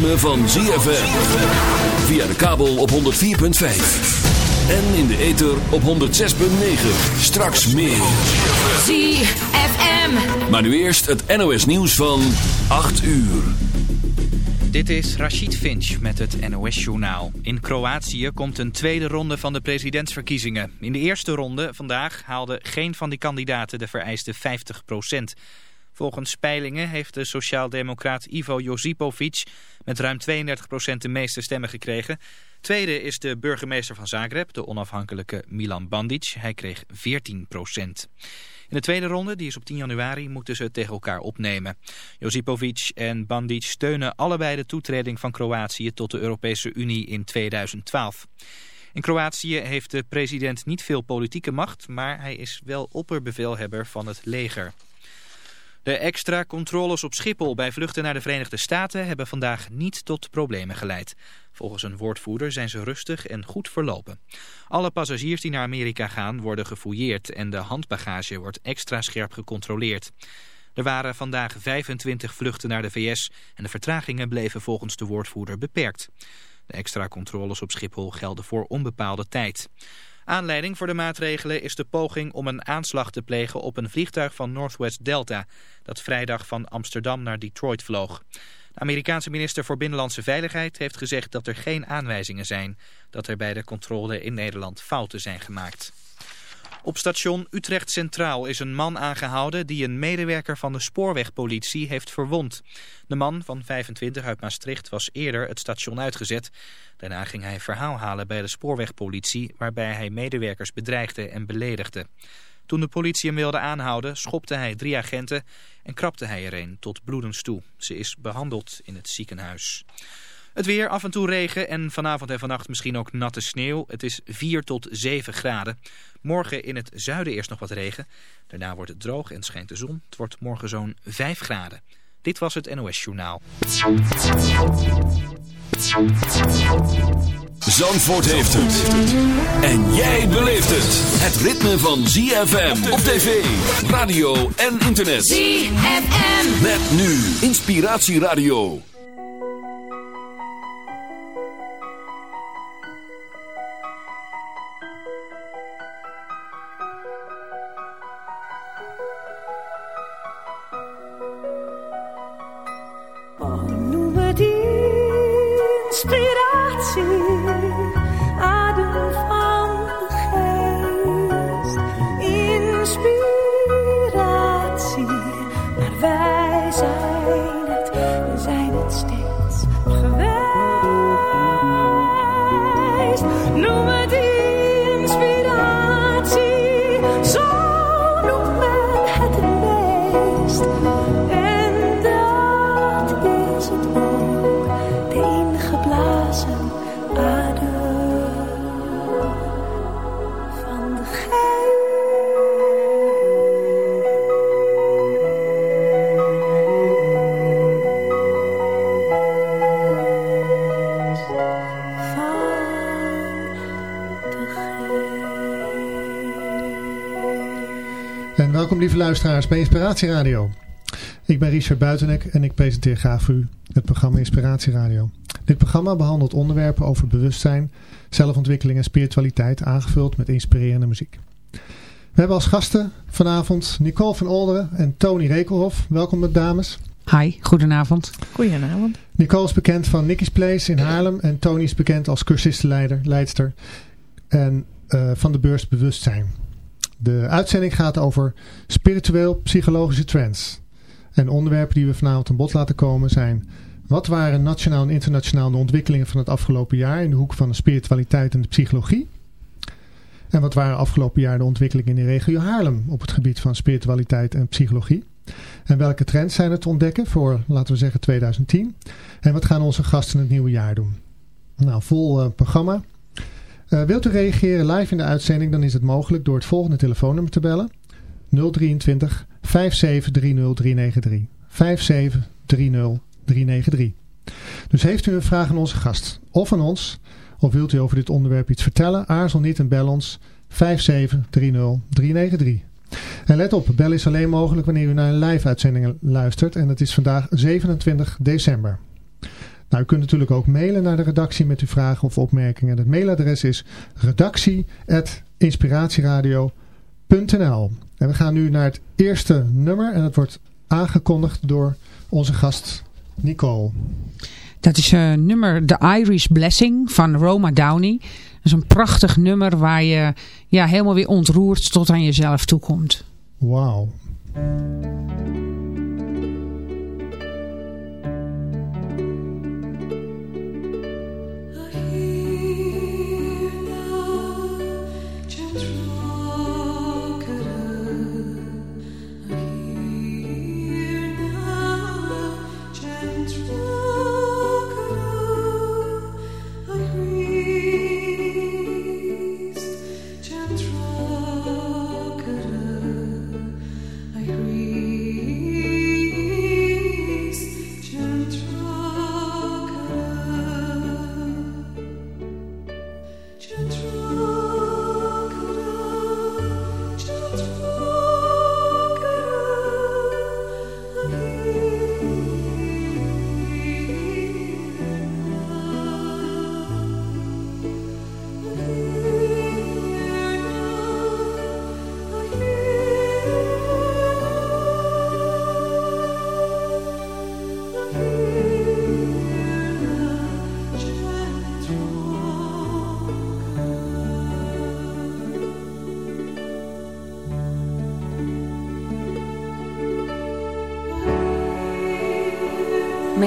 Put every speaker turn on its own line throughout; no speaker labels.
ritme van ZFM. Via de kabel op 104.5. En in de ether op 106.9. Straks meer.
ZFM.
Maar nu eerst het NOS nieuws van 8 uur.
Dit is Rachid Finch met het NOS-journaal. In Kroatië komt een tweede ronde van de presidentsverkiezingen. In de eerste ronde vandaag haalde geen van die kandidaten de vereiste 50 Volgens peilingen heeft de sociaaldemocraat Ivo Josipovic met ruim 32% de meeste stemmen gekregen. Tweede is de burgemeester van Zagreb, de onafhankelijke Milan Bandic. Hij kreeg 14% in de tweede ronde, die is op 10 januari, moeten ze het tegen elkaar opnemen. Josipovic en Bandic steunen allebei de toetreding van Kroatië tot de Europese Unie in 2012. In Kroatië heeft de president niet veel politieke macht, maar hij is wel opperbevelhebber van het leger. De extra controles op Schiphol bij vluchten naar de Verenigde Staten hebben vandaag niet tot problemen geleid. Volgens een woordvoerder zijn ze rustig en goed verlopen. Alle passagiers die naar Amerika gaan worden gefouilleerd en de handbagage wordt extra scherp gecontroleerd. Er waren vandaag 25 vluchten naar de VS en de vertragingen bleven volgens de woordvoerder beperkt. De extra controles op Schiphol gelden voor onbepaalde tijd. Aanleiding voor de maatregelen is de poging om een aanslag te plegen op een vliegtuig van Northwest Delta, dat vrijdag van Amsterdam naar Detroit vloog. De Amerikaanse minister voor Binnenlandse Veiligheid heeft gezegd dat er geen aanwijzingen zijn dat er bij de controle in Nederland fouten zijn gemaakt. Op station Utrecht Centraal is een man aangehouden die een medewerker van de spoorwegpolitie heeft verwond. De man van 25 uit Maastricht was eerder het station uitgezet. Daarna ging hij verhaal halen bij de spoorwegpolitie waarbij hij medewerkers bedreigde en beledigde. Toen de politie hem wilde aanhouden schopte hij drie agenten en krapte hij er een tot bloedens toe. Ze is behandeld in het ziekenhuis. Het weer, af en toe regen en vanavond en vannacht misschien ook natte sneeuw. Het is 4 tot 7 graden. Morgen in het zuiden eerst nog wat regen. Daarna wordt het droog en schijnt de zon. Het wordt morgen zo'n 5 graden. Dit was het NOS Journaal.
Zandvoort heeft het. En jij beleeft het. Het ritme van ZFM op tv, radio en internet.
ZFM.
Met nu Inspiratieradio.
Lieve luisteraars bij Inspiratie Radio. Ik ben Richard Buitenek en ik presenteer graag voor u het programma Inspiratie Radio. Dit programma behandelt onderwerpen over bewustzijn, zelfontwikkeling en spiritualiteit aangevuld met inspirerende muziek. We hebben als gasten vanavond Nicole van Olderen en Tony Rekelhoff. Welkom dames.
Hi, goedenavond.
Goedenavond.
Nicole is bekend van Nicky's Place in Haarlem en Tony is bekend als cursistenleider, leidster en eh, van de beurs Bewustzijn. De uitzending gaat over spiritueel-psychologische trends. En onderwerpen die we vanavond aan bod laten komen zijn... Wat waren nationaal en internationaal de ontwikkelingen van het afgelopen jaar... in de hoek van de spiritualiteit en de psychologie? En wat waren afgelopen jaar de ontwikkelingen in de regio Haarlem... op het gebied van spiritualiteit en psychologie? En welke trends zijn er te ontdekken voor, laten we zeggen, 2010? En wat gaan onze gasten het nieuwe jaar doen? Nou, vol eh, programma. Eh, wilt u reageren live in de uitzending, dan is het mogelijk door het volgende telefoonnummer te bellen. 023 5730 393. 5730 393. Dus heeft u een vraag aan onze gast of aan ons, of wilt u over dit onderwerp iets vertellen, aarzel niet en bel ons 5730 393. En let op, bel is alleen mogelijk wanneer u naar een live uitzending luistert en dat is vandaag 27 december. Nou, u kunt natuurlijk ook mailen naar de redactie met uw vragen of opmerkingen. Het mailadres is redactie.inspiratieradio.nl En we gaan nu naar het eerste nummer en dat wordt aangekondigd door onze gast Nicole.
Dat is een uh, nummer The Irish Blessing van Roma Downey. Dat is een prachtig nummer waar je ja, helemaal weer ontroerd tot aan jezelf toekomt.
Wauw.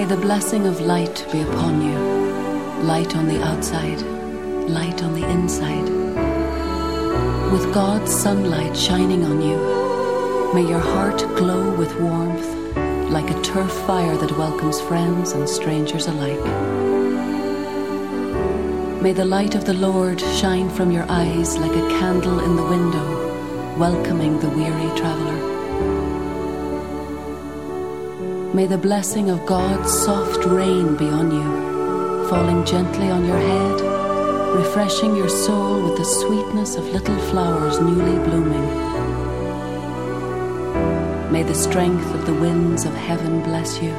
May the blessing of light be upon you. Light on the outside, light on the inside. With God's sunlight shining on you, may your heart glow with warmth like a turf fire that welcomes friends and strangers alike. May the light of the Lord shine from your eyes like a candle in the window, welcoming the weary traveler. May the blessing of God's soft rain be on you, falling gently on your head, refreshing your soul with the sweetness of little flowers newly blooming. May the strength of the winds of heaven bless you,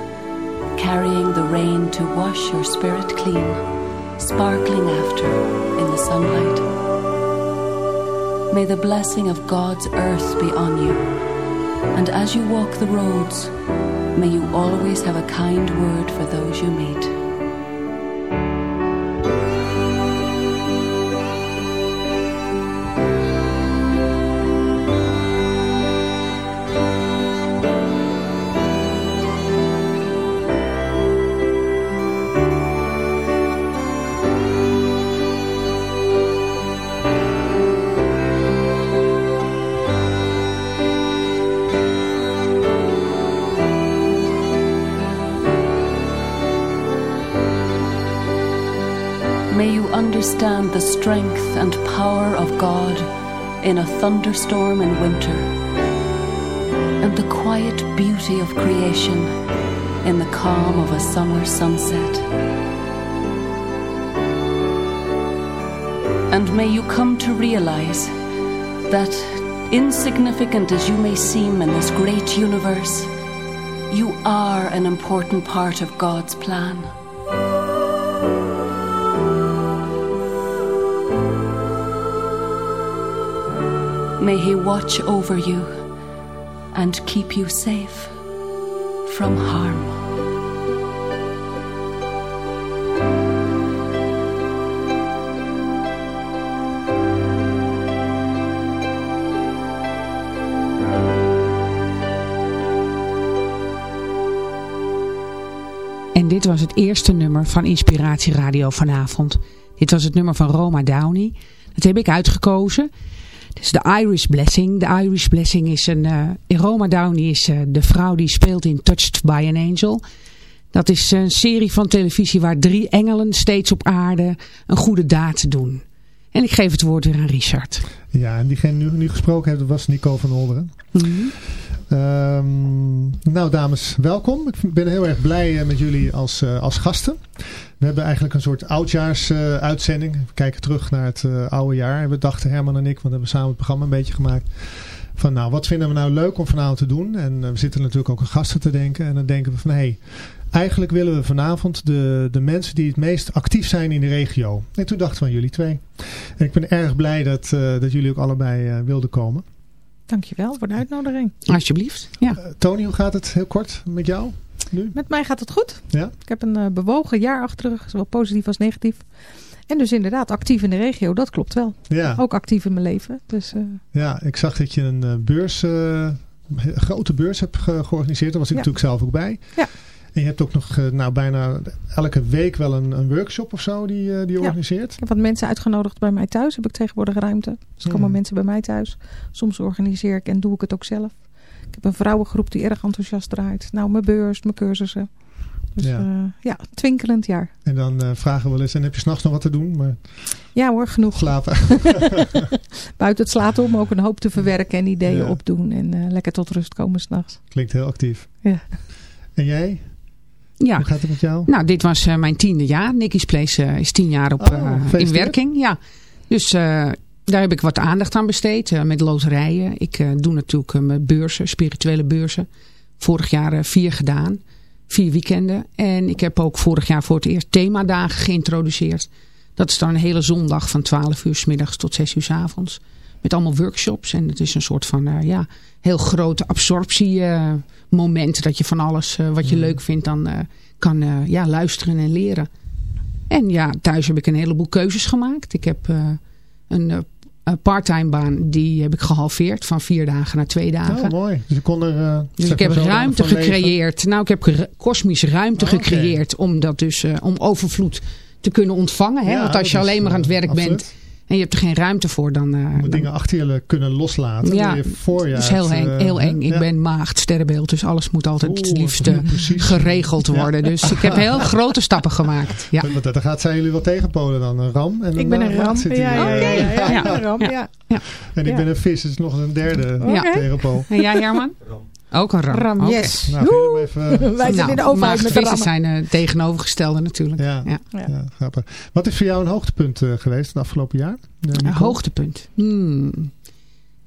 carrying the rain to wash your spirit clean, sparkling after in the sunlight. May the blessing of God's earth be on you, and as you walk the roads, May you always have a kind word for those you meet. Strength and power of God in a thunderstorm in winter, and the quiet beauty of creation in the calm of a summer sunset. And may you come to realize that, insignificant as you may seem in this great universe, you are an important part of God's plan. May He watch over you and keep you safe from harm.
En dit was het eerste nummer van Inspiratie Radio vanavond. Dit was het nummer van Roma Downey. Dat heb ik uitgekozen. Dus de Irish Blessing. De Irish Blessing is een... Uh, Roma Downey is uh, de vrouw die speelt in Touched by an Angel. Dat is een serie van televisie waar drie engelen steeds op aarde een goede daad doen. En ik geef het woord weer aan Richard.
Ja, en diegene nu, nu gesproken heeft, was Nico van Olderen. Mm -hmm. um, nou dames, welkom. Ik ben heel erg blij uh, met jullie als, uh, als gasten. We hebben eigenlijk een soort oudjaarsuitzending. Uh, we kijken terug naar het uh, oude jaar. En we dachten, Herman en ik, want we hebben samen het programma een beetje gemaakt. Van nou, wat vinden we nou leuk om vanavond te doen? En we zitten natuurlijk ook aan gasten te denken. En dan denken we van, hé, hey, eigenlijk willen we vanavond de, de mensen die het meest actief zijn in de regio. En toen dachten we aan jullie twee. En ik ben erg blij dat, uh, dat jullie ook allebei uh, wilden komen.
Dankjewel voor de uitnodiging.
Alsjeblieft. Ja.
Uh, Tony, hoe gaat het heel kort met jou nu?
Met mij gaat het goed.
Ja?
Ik heb een bewogen jaar achter de rug, zowel positief als negatief. En dus inderdaad actief in de regio, dat klopt wel.
Ja.
Ook actief in mijn leven. Dus,
Ja, ik zag dat je een beurs, een grote beurs hebt ge georganiseerd. Daar was ik ja. natuurlijk zelf ook bij.
Ja.
En je hebt ook nog nou, bijna elke week wel een, een workshop of zo die, uh, die je
ja.
organiseert.
Ik heb wat mensen uitgenodigd bij mij thuis. Heb ik tegenwoordig ruimte. Dus komen
Hmm.
mensen bij mij thuis. Soms organiseer ik en doe ik het ook zelf. Ik heb een vrouwengroep die erg enthousiast draait. Nou, mijn beurs, mijn cursussen. Dus
Ja.
ja, ja twinkelend jaar.
En dan uh, vragen we wel eens, en heb je s'nachts nog wat te doen? Maar
Ja hoor, genoeg.
slapen.
Buiten het slaat om ook een hoop te verwerken en ideeën
Ja.
opdoen. En uh, lekker tot rust komen s'nachts.
Klinkt heel actief.
Ja.
En jij?
Ja.
Hoe gaat het met jou?
Nou, dit was uh, mijn tiende jaar. Nicky's Place uh, is tien jaar op,
Oh,
uh, in werking. Ja. Dus daar heb ik wat aandacht aan besteed met loterijen. Ik doe natuurlijk mijn beurzen, spirituele beurzen. Vorig jaar vier gedaan. Vier weekenden. En ik heb ook vorig jaar voor het eerst themadagen geïntroduceerd. Dat is dan een hele zondag van 12 uur s middags tot 6 uur s avonds. Met allemaal workshops. En het is een soort van uh, ja, heel grote absorptie uh, moment. Dat je van alles uh, wat je
Mm.
leuk vindt dan kan ja, luisteren en leren. En ja, thuis heb ik een heleboel keuzes gemaakt. Ik heb een parttime baan. Die heb ik gehalveerd van vier dagen naar twee dagen.
Oh, mooi. Dus, kon er, uh,
dus ik heb ruimte gecreëerd. Leven. Nou, ik heb kosmische ruimte oh, gecreëerd. Om, dat dus, om overvloed te kunnen ontvangen. Hè?
Ja,
Want als je alleen maar aan het werk
absoluut.
bent en je hebt er geen ruimte voor, dan... Uh, dan...
dingen achter je kunnen loslaten.
Ja,
voor
dat is heel eng.
Uh,
heel eng. Ik
ja.
ben maagd, sterrenbeeld, dus alles moet altijd
Oeh,
het liefst uh, geregeld worden. Ja. Dus ik heb heel grote stappen gemaakt. Ja.
Want dan gaat zijn jullie wel tegenpolen dan? Een ram? En
ik ben een ram.
Ja,
ja, ja, ja, ja, ja, een ram, ja.
En ik ben een vis, dus nog een derde okay. tegenpool.
En jij Herman? Ook een ram.
Ram,
okay.
yes.
Nou, even,
Wij zijn
nou,
in de overheid met de
vissen zijn uh, tegenovergestelde natuurlijk.
Ja, ja. ja. grappig. Wat is voor jou een hoogtepunt uh, geweest het afgelopen jaar?
Een hoogtepunt? Hmm.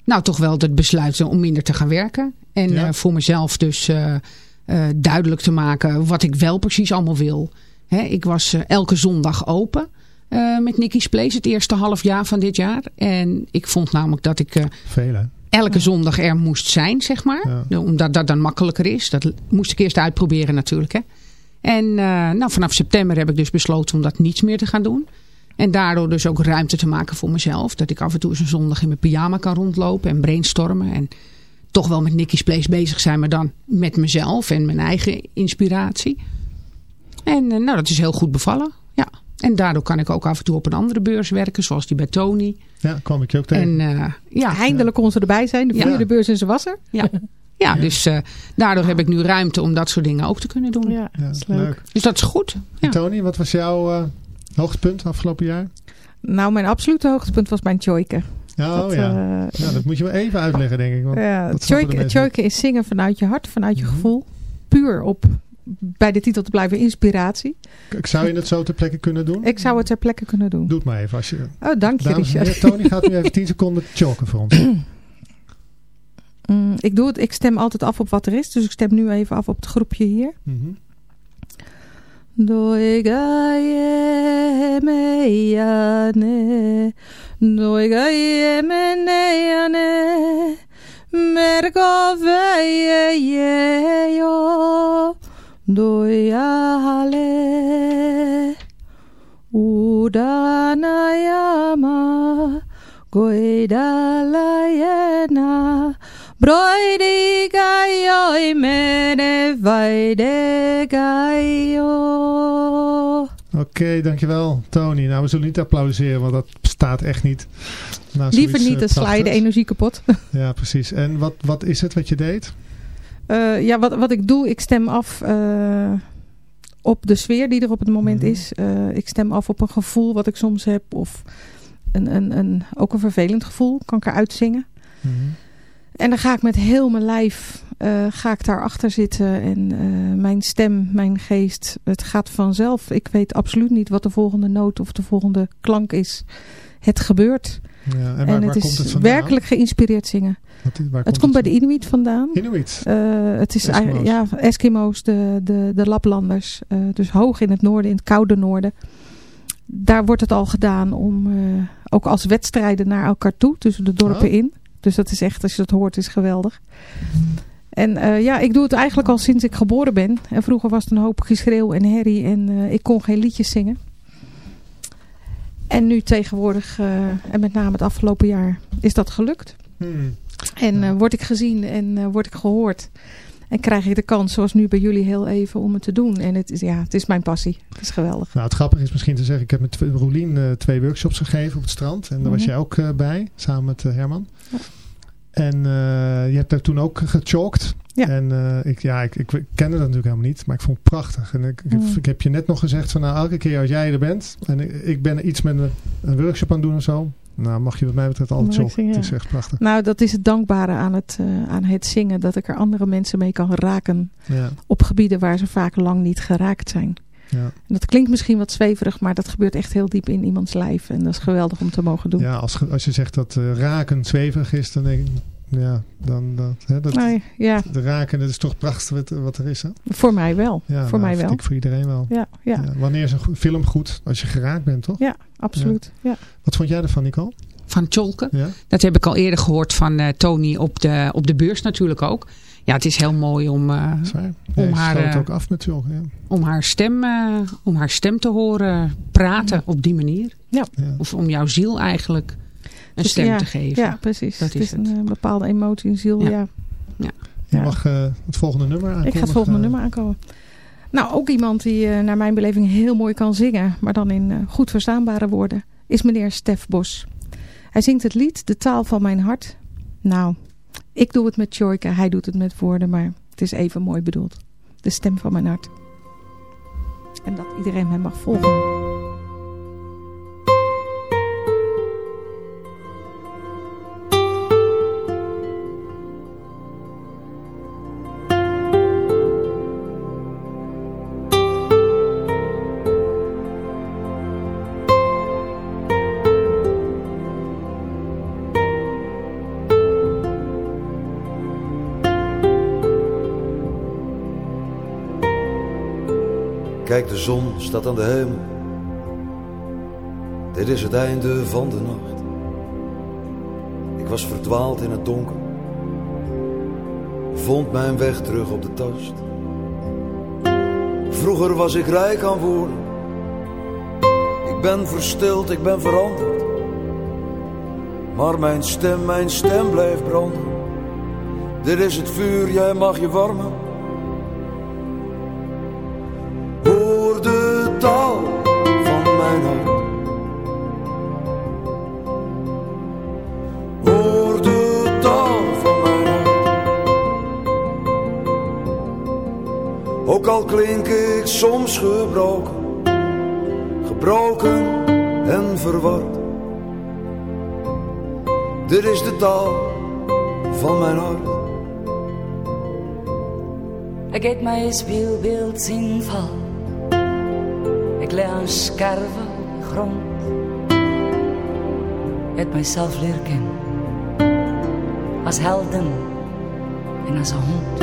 Nou, toch wel het besluit om minder te gaan werken. En ja. uh, voor mezelf dus duidelijk te maken wat ik wel precies allemaal wil. Hè, ik was elke zondag open. Uh, met Nicky's Place het eerste half jaar van dit jaar. En ik vond namelijk dat ik uh,
Veel, hè?
Elke zondag er moest zijn, zeg maar.
Ja.
Omdat dat dan makkelijker is. Dat moest ik eerst uitproberen natuurlijk. Hè. En uh, nou, vanaf september heb ik dus besloten om dat niets meer te gaan doen. En daardoor dus ook ruimte te maken voor mezelf. Dat ik af en toe eens een zondag in mijn pyjama kan rondlopen en brainstormen. En toch wel met Nicky's Place bezig zijn, maar dan met mezelf en mijn eigen inspiratie. En nou, dat is heel goed bevallen. En daardoor kan ik ook af en toe op een andere beurs werken, zoals die bij Tony.
Ja, kwam ik je ook tegen.
En, uh, ja,
Eindelijk kon ze erbij zijn, de vierde ja. beurs en ze was er.
Ja, ja, ja. dus uh, daardoor heb ik nu ruimte om dat soort dingen ook te kunnen doen.
Ja, dat is leuk. leuk.
Dus dat is goed.
Tony, wat was jouw uh, hoogtepunt afgelopen jaar?
Nou, mijn absolute hoogtepunt was mijn Tjoike.
Oh dat, ja. ja, dat moet je wel even uitleggen, denk ik. Want
ja, Tjoike is zingen vanuit je hart, vanuit je mm -hmm. gevoel. Puur op bij de titel te blijven inspiratie.
Zou je het zo ter plekke kunnen doen?
Ik zou het ter plekke kunnen doen.
Doe het maar even. Als je,
oh, dank je
heren, Tony gaat nu even 10 seconden choken voor ons.
mm, ik, doe het, ik stem altijd af op wat er is. Dus ik stem nu even af op het groepje hier.
Mm -hmm.
Meneyane Mergoveye yo Doyale Udanayama Goidalayena Broidi gayo mene vaide gayo
Oké, okay, dankjewel Tony. Nou, we zullen niet applaudisseren, want dat staat echt niet.
Nou, Liever niet, dan sla je de energie kapot.
ja, precies. En wat, wat is het wat je deed?
Uh, ja, wat, wat ik doe, ik stem af uh, op de sfeer die er op het moment mm -hmm. is. Uh, ik stem af op een gevoel wat ik soms heb. Of een, een, een, ook een vervelend gevoel, kan ik eruit zingen.
Mm -hmm.
En dan ga ik met heel mijn lijf ga ik daarachter zitten. En mijn stem, mijn geest, het gaat vanzelf. Ik weet absoluut niet wat de volgende noot of de volgende klank is. Het gebeurt.
Ja, en, waar,
en het
waar
is
komt het vandaan?
werkelijk geïnspireerd zingen.
Wat, waar
Het komt bij de Inuit vandaan.
Inuit?
Uh, het is
Eskimo's.
ja, Eskimo's, de, de, de Laplanders. Uh, dus hoog in het noorden, in het koude noorden. Daar wordt het al gedaan om uh, ook als wedstrijden naar elkaar toe, tussen de dorpen
Oh.
in. Dus dat is echt, als je dat hoort, is geweldig. En uh, ja, ik doe het eigenlijk al sinds ik geboren ben. En vroeger was het een hoop geschreeuw en herrie en uh, ik kon geen liedjes zingen. En nu tegenwoordig, uh, en met name het afgelopen jaar, is dat gelukt.
Hmm.
En uh, word ik gezien en uh, word ik gehoord. En krijg ik de kans, zoals nu bij jullie heel even, om het te doen. En het is, ja, het is mijn passie. Het is geweldig.
Nou, het grappige is misschien te zeggen, ik heb met Roelien uh, twee workshops gegeven op het strand. En daar
Mhm.
was jij ook uh, bij, samen met uh, Herman. Ja. En je hebt daar toen ook gechalkt.
Ja.
En uh, ik, ja, ik, ik, kende dat natuurlijk helemaal niet, maar ik vond het prachtig. En ik, mm. ik, heb je net nog gezegd van nou, elke keer als jij er bent en ik, ik ben iets met een, een, workshop aan het doen of zo. Nou, mag je wat mij betreft altijd joggen. Ja. Het is echt prachtig.
Nou, dat is het dankbare aan het, uh, aan het zingen. Dat ik er andere mensen mee kan raken.
Ja.
Op gebieden waar ze vaak lang niet geraakt zijn.
Ja.
En dat klinkt misschien wat zweverig, maar dat gebeurt echt heel diep in iemands lijf. En dat is geweldig om te mogen doen.
Ja, als, als je zegt dat uh, raken zweverig is, dan denk ik... Ja, dan dat, hè, dat
nee, ja.
de raken, dat is toch prachtig wat, wat er is. Hè?
Voor mij wel.
Ja,
voor
nou,
mij wel.
Ik voor iedereen wel.
Ja, ja.
ja, wanneer is een film goed? Als je geraakt bent, toch?
Ja, absoluut. Ja.
Wat vond jij ervan, Nicole?
Van Tjolken?
Ja.
Dat heb ik al eerder gehoord van uh, Tony op de, op de beurs natuurlijk ook. Ja, het is heel mooi om, uh,
om
ja,
haar...
uh,
ook af met Tjolken, ja.
om, haar stem, uh, om haar stem te horen praten op die manier.
Ja.
Of om jouw ziel eigenlijk een
dus
stem
ja,
te geven.
Ja, precies.
Dat
het
is
is een bepaalde emotie in ziel, ja. ja.
ja.
Je mag uh, het volgende nummer aankomen.
Ik ga het volgende nummer aankomen. Nou, ook iemand die uh, naar mijn beleving heel mooi kan zingen, maar dan in uh, goed verstaanbare woorden, is meneer Stef Bos. Hij zingt het lied De taal van mijn hart. Nou, ik doe het met Tjorka, hij doet het met woorden, maar het is even mooi bedoeld. De stem van mijn hart. En dat iedereen mij mag volgen.
De zon staat aan de hemel. Dit is het einde van de nacht. Ik was verdwaald in het donker. Vond mijn weg terug op de tast. Vroeger was ik rijk aan woorden. Ik ben verstild, ik ben veranderd. Maar mijn stem, mijn stem blijft branden. Dit is het vuur, jij mag je warmen. Gebroken, gebroken en verward. Dit is de taal van mijn hart.
Ik heb mijn speelbeeld zien vallen. Ik lig aan scherven grond. Het mijzelf leren kennen. Als helden en als een hond.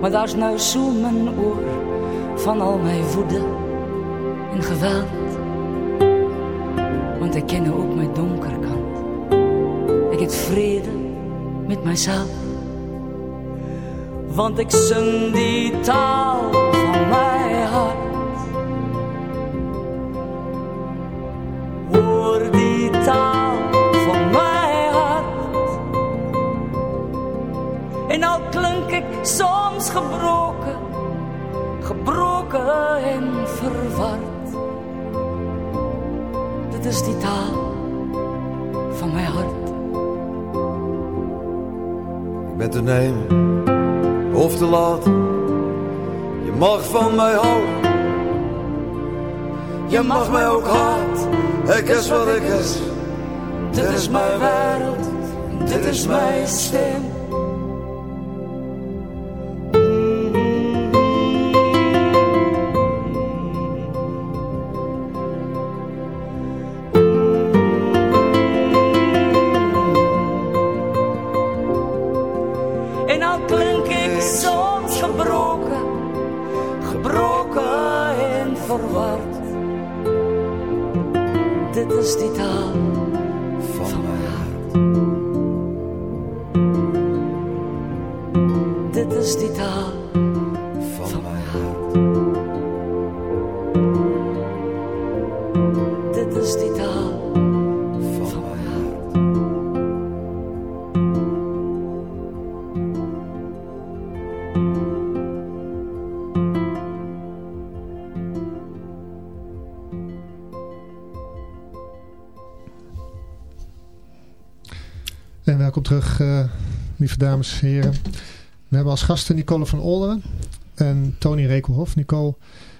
Maar daar is nou zo mijn oor van al mijn woede en geweld. Want ik ken ook mijn donkere kant. Ik heb vrede met mijzelf. Want ik zing die taal van mijn hart. Hoor die taal van mijn hart. En al klink ik soms gebroken, gebroken en verward. Dit is die taal van mijn hart.
Ik ben te nemen of te laat. Je mag van mij houden. Je mag mij ook haat. Ik is wat ik is. Dit is mijn wereld. dit is mijn stem.
En
welkom terug, eh, lieve dames en heren. We hebben als gasten Nicole van Olderen en Tony Rekelhof. Nicole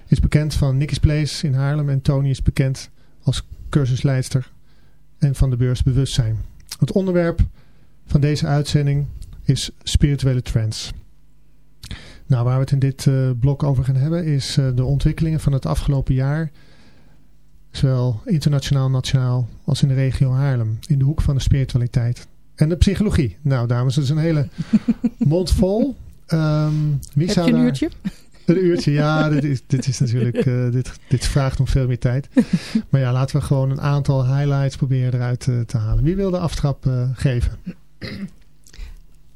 is bekend van Nicky's Place in Haarlem en Tony is bekend als cursusleidster en van de beurs Bewustzijn. Het onderwerp van deze uitzending is spirituele trends. Nou, waar we het in dit eh, blok over gaan hebben is eh, de ontwikkelingen van het afgelopen jaar. Zowel internationaal, nationaal als in de regio Haarlem. In de hoek van de spiritualiteit. En de psychologie. Nou dames, dat is een hele mond vol. Ehm, wie
Heb
zou
je een
daar-
uurtje?
Een uurtje, ja. Dit is, dit is natuurlijk, eh, dit, dit vraagt om veel meer tijd. Maar ja, laten we gewoon een aantal highlights proberen eruit eh, te halen. Wie wil de aftrap eh, geven?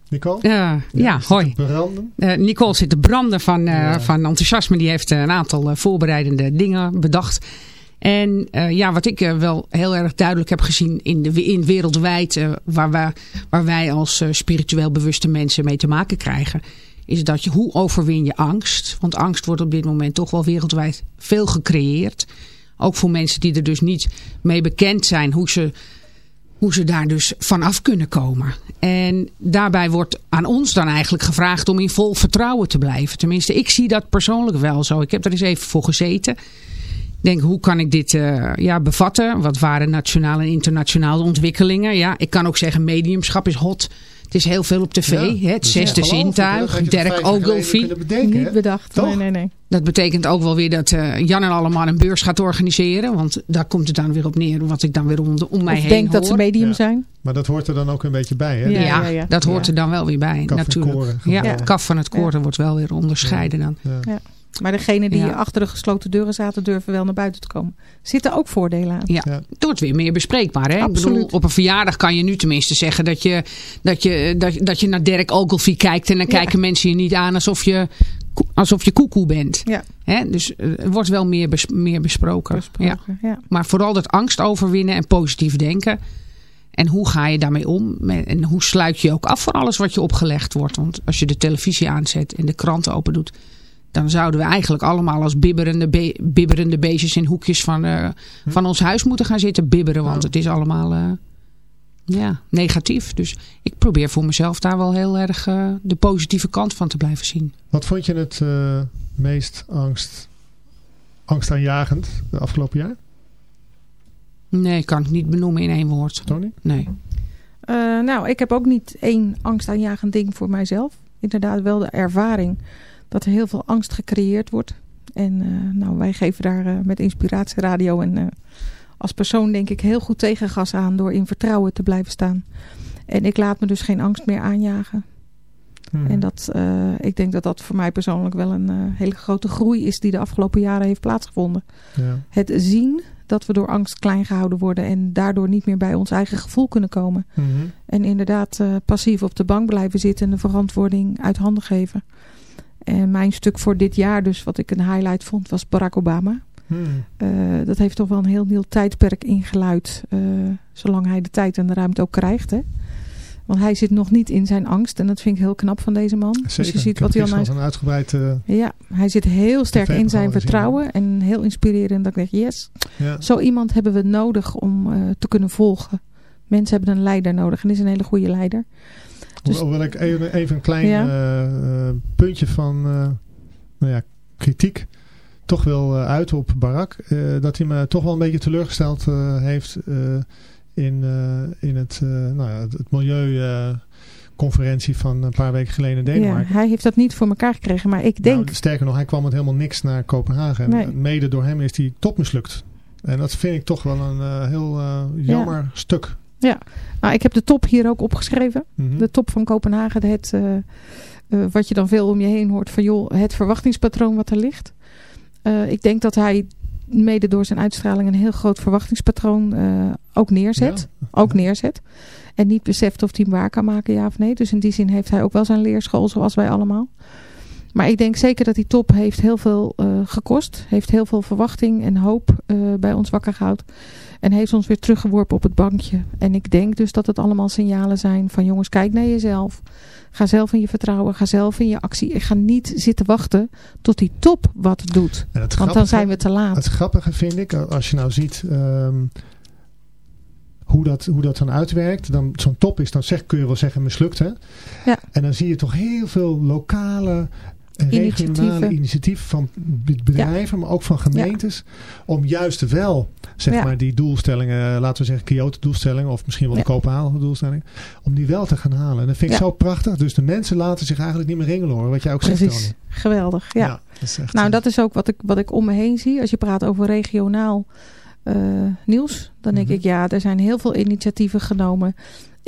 Nicole?
Ja, ja, hoi. Nicole zit te branden van, eh,
Ja.
van enthousiasme. Die heeft een aantal voorbereidende dingen bedacht. En eh, ja, wat ik eh, wel heel erg duidelijk heb gezien in, de, in wereldwijd, eh, waar, wij, waar wij als spiritueel bewuste mensen mee te maken krijgen, is dat je, hoe overwin je angst? Want angst wordt op dit moment toch wel wereldwijd veel gecreëerd. Ook voor mensen die er dus niet mee bekend zijn hoe ze hoe ze daar dus vanaf kunnen komen. En daarbij wordt aan ons dan eigenlijk gevraagd om in vol vertrouwen te blijven. Tenminste, ik zie dat persoonlijk wel zo. Ik heb er eens even voor gezeten. Ik denk, hoe kan ik dit eh, ja, bevatten? Wat waren nationale en internationale ontwikkelingen? Ja, ik kan ook zeggen, mediumschap is hot. Het is heel veel op tv.
Ja,
hè? Het
dus
zesde
hè?
zintuig. Dirk Ogilvie.
Niet bedacht.
Toch?
Nee, nee, nee.
Dat betekent ook wel weer dat eh, Jan en allemaal een beurs gaat organiseren. Want daar komt het dan weer op neer. Wat ik dan weer om, de, om mij
Of
heen
denk dat ze medium
Ja.
zijn.
Maar dat hoort er dan ook een beetje bij, hè?
Ja,
Ja,
ja, ja.
dat hoort
Ja.
er dan wel weer bij.
Kaf
natuurlijk.
koren,
ja, het kaf van het koren wordt wel weer onderscheiden dan.
Ja.
Maar degene die
Ja.
achter de gesloten deuren zaten, durven wel naar buiten te komen. Zitten ook voordelen aan.
Ja,
Ja.
het wordt weer meer bespreekbaar. Hè? Ik
Absoluut.
bedoel, op een verjaardag kan je nu tenminste zeggen dat je, dat je, dat, dat je naar Dirk Ogilvie kijkt. En dan
Ja.
kijken mensen je niet aan alsof je, alsof je koekoe bent.
Ja.
Hè? Dus eh, er wordt wel meer, bes- meer besproken. Ja.
Besproken. Ja.
Maar vooral dat angst overwinnen en positief denken. En hoe ga je daarmee om? En hoe sluit je ook af voor alles wat je opgelegd wordt? Want als je de televisie aanzet en de kranten open doet... dan zouden we eigenlijk allemaal als bibberende, be- bibberende beestjes... in hoekjes van, eh, van ons huis moeten gaan zitten bibberen. Want
Ja.
het is allemaal eh, ja, negatief. Dus ik probeer voor mezelf daar wel heel erg eh, de positieve kant van te blijven zien.
Wat vond je het eh, meest angst, angstaanjagend de afgelopen jaar,
Nee, ik kan het niet benoemen in één woord.
Tony?
Nee.
Eh, nou, ik heb ook niet één angstaanjagend ding voor mijzelf. Inderdaad wel de ervaring dat er heel veel angst gecreëerd wordt. En eh, nou, wij geven daar eh, met Inspiratieradio en eh, als persoon denk ik heel goed tegengas aan door in vertrouwen te blijven staan. En ik laat me dus geen angst meer aanjagen.
Hmm.
En dat, ik denk dat dat voor mij persoonlijk wel een hele grote groei is die de afgelopen jaren heeft plaatsgevonden.
Ja.
Het zien dat we door angst klein gehouden worden en daardoor niet meer bij ons eigen gevoel kunnen komen.
Mhm.
En inderdaad passief op de bank blijven zitten en de verantwoording uit handen geven. En mijn stuk voor dit jaar dus, wat ik een highlight vond, was Barack Obama.
Hmm.
Eh, dat heeft toch wel een heel nieuw tijdperk ingeluid. eh, zolang hij de tijd en de ruimte ook krijgt. Hè? Want hij zit nog niet in zijn angst. En dat vind ik heel knap van deze man.
Zeker.
Dus je ziet wat hij al
een uitgebreid... eh,
ja, hij zit heel sterk in zijn vertrouwen. En heel inspirerend. Dat ik denk, yes,
ja.
zo iemand hebben we nodig om te kunnen volgen. Mensen hebben een leider nodig. En dit is een hele goede leider. Dus-
Hoewel ik even, even een klein
Ja.
eh, eh, puntje van eh, nou ja, kritiek toch wil eh, uiten op Barak. dat hij me toch wel een beetje teleurgesteld heeft in, in het, nou ja, het, het milieuconferentie van een paar weken geleden in Denemarken.
Ja, hij heeft dat niet voor elkaar gekregen, maar ik denk...
Nou, sterker nog, hij kwam met helemaal niks naar Kopenhagen.
Nee.
Mede door hem is die top mislukt. En dat vind ik toch wel een heel jammer stuk.
Ja, nou ik heb de top hier ook opgeschreven.
Mhm.
De top van Kopenhagen, het, uh, uh, wat je dan veel om je heen hoort van joh, het verwachtingspatroon wat er ligt. Uh, ik denk dat hij mede door zijn uitstraling een heel groot verwachtingspatroon ook neerzet.
Ja.
Ook neerzet. En niet beseft of hij hem waar kan maken, ja of nee. Dus in die zin heeft hij ook wel zijn leerschool zoals wij allemaal. Maar ik denk zeker dat die top heeft heel veel uh, gekost. Heeft heel veel verwachting en hoop uh, bij ons wakker gehouden. En heeft ons weer teruggeworpen op het bankje. En ik denk dus dat het allemaal signalen zijn van jongens, kijk naar jezelf. Ga zelf in je vertrouwen. Ga zelf in je actie. Ik ga niet zitten wachten tot die top wat doet. Want dan zijn we te laat.
Het grappige vind ik, als je nou ziet... Um, hoe dat, hoe dat dan uitwerkt. Dan, zo'n top is dan zeg, kun je wel zeggen mislukt. Hè?
Ja.
En dan zie je toch heel veel lokale en regionale initiatieven, initiatieven van bedrijven, ja. maar ook van gemeentes. Ja. Om juist wel, zeg ja. maar, die doelstellingen, laten we zeggen Kyoto doelstellingen of misschien wel de Kopenhagen doelstellingen. Om die wel te gaan halen. En dat vind ik zo prachtig. Dus de mensen laten zich eigenlijk niet meer ringelen hoor. Wat jij ook
Precies.
zegt, Tony.
Geweldig, ja.
dat is echt,
nou, dat is ook wat ik, wat ik om me heen zie. Als je praat over regionaal uh, nieuws. Dan denk
Mhm.
ik, ja, er zijn heel veel initiatieven genomen.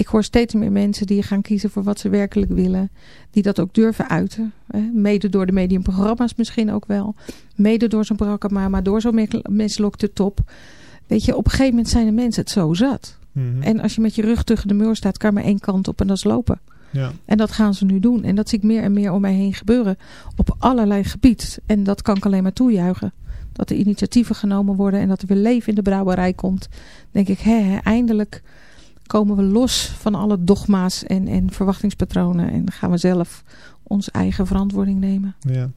Ik hoor steeds meer mensen die gaan kiezen voor wat ze werkelijk willen. Die dat ook durven uiten. Hè? Mede door de mediumprogramma's misschien ook wel. Mede door zo'n programma, maar door zo'n mislokte top. Weet je, op een gegeven moment zijn de mensen het zo zat.
Mhm.
En als je met je rug tegen de muur staat, kan maar één kant op en dat is lopen.
Ja.
En dat gaan ze nu doen. En dat zie ik meer en meer om mij heen gebeuren. Op allerlei gebied. En dat kan ik alleen maar toejuichen. Dat er initiatieven genomen worden en dat er weer leven in de brouwerij komt. denk ik, hè, hè, eindelijk komen we los van alle dogma's en, en verwachtingspatronen. En gaan we zelf onze eigen verantwoording nemen.
Ja.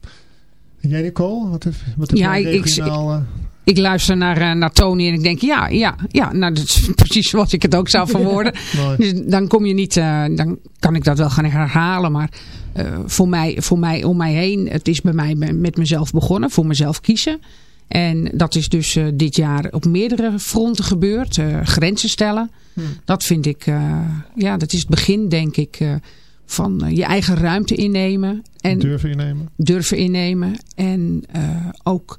En jij Nicole? Wat heb, wat heb
Ja,
jij
ik-
regionaal... eh,
Ik luister naar, eh, naar Tony en ik denk, ja, ja, ja, nou dat is precies zoals ik het ook zou verwoorden.
mooi.
Dus dan kom je niet, eh, dan kan ik dat wel gaan herhalen. Maar eh, voor, mij, voor mij, om mij heen, het is bij mij me- met mezelf begonnen. Voor mezelf kiezen. En dat is dus eh, dit jaar op meerdere fronten gebeurd. Eh, grenzen stellen.
Hmm.
Dat vind ik, eh, ja, dat is het begin denk ik van je eigen ruimte innemen. En
durven innemen.
durven innemen. En ook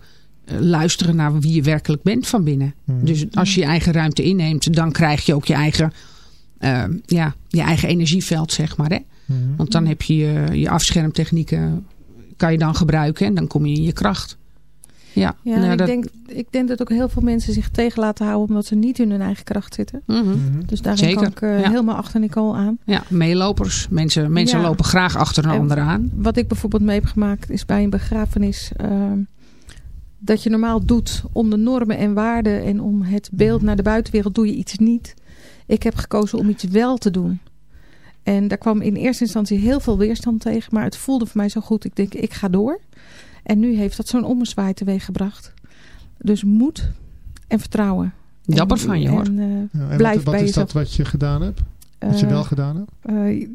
luisteren naar wie je werkelijk bent van binnen.
Mhm.
Dus als je je eigen ruimte inneemt, dan krijg je ook je eigen, ja, je eigen energieveld, zeg maar. Hè?
Mhm.
Want dan heb je je, je afschermtechnieken, kan je dan gebruiken en dan kom je in je kracht. Ja,
Ja,
nou,
ik,
dat-
denk, ik denk dat ook heel veel mensen zich tegen laten houden omdat ze niet in hun eigen kracht zitten.
Mhm.
Mhm.
Dus
Zeker,
kan ik eh,
ja.
helemaal achter Nicole aan.
Ja, meelopers. Mensen, mensen
Ja.
lopen graag achter een
En
ander aan.
Wat ik bijvoorbeeld mee heb gemaakt is bij een begrafenis... ehm, dat je normaal doet om de normen en waarden... en om het beeld naar de buitenwereld doe je iets niet. Ik heb gekozen om iets wel te doen. En daar kwam in eerste instantie heel veel weerstand tegen... maar het voelde voor mij zo goed. Ik denk, ik ga door. En nu heeft dat zo'n ommezwaai teweeg gebracht. Dus moed en vertrouwen. En-
van je, hoor.
En,
Ja, en
Blijf
wat, wat
bij
is
jezelf.
dat wat je gedaan hebt? Wat je
eh,
wel gedaan hebt?
eh,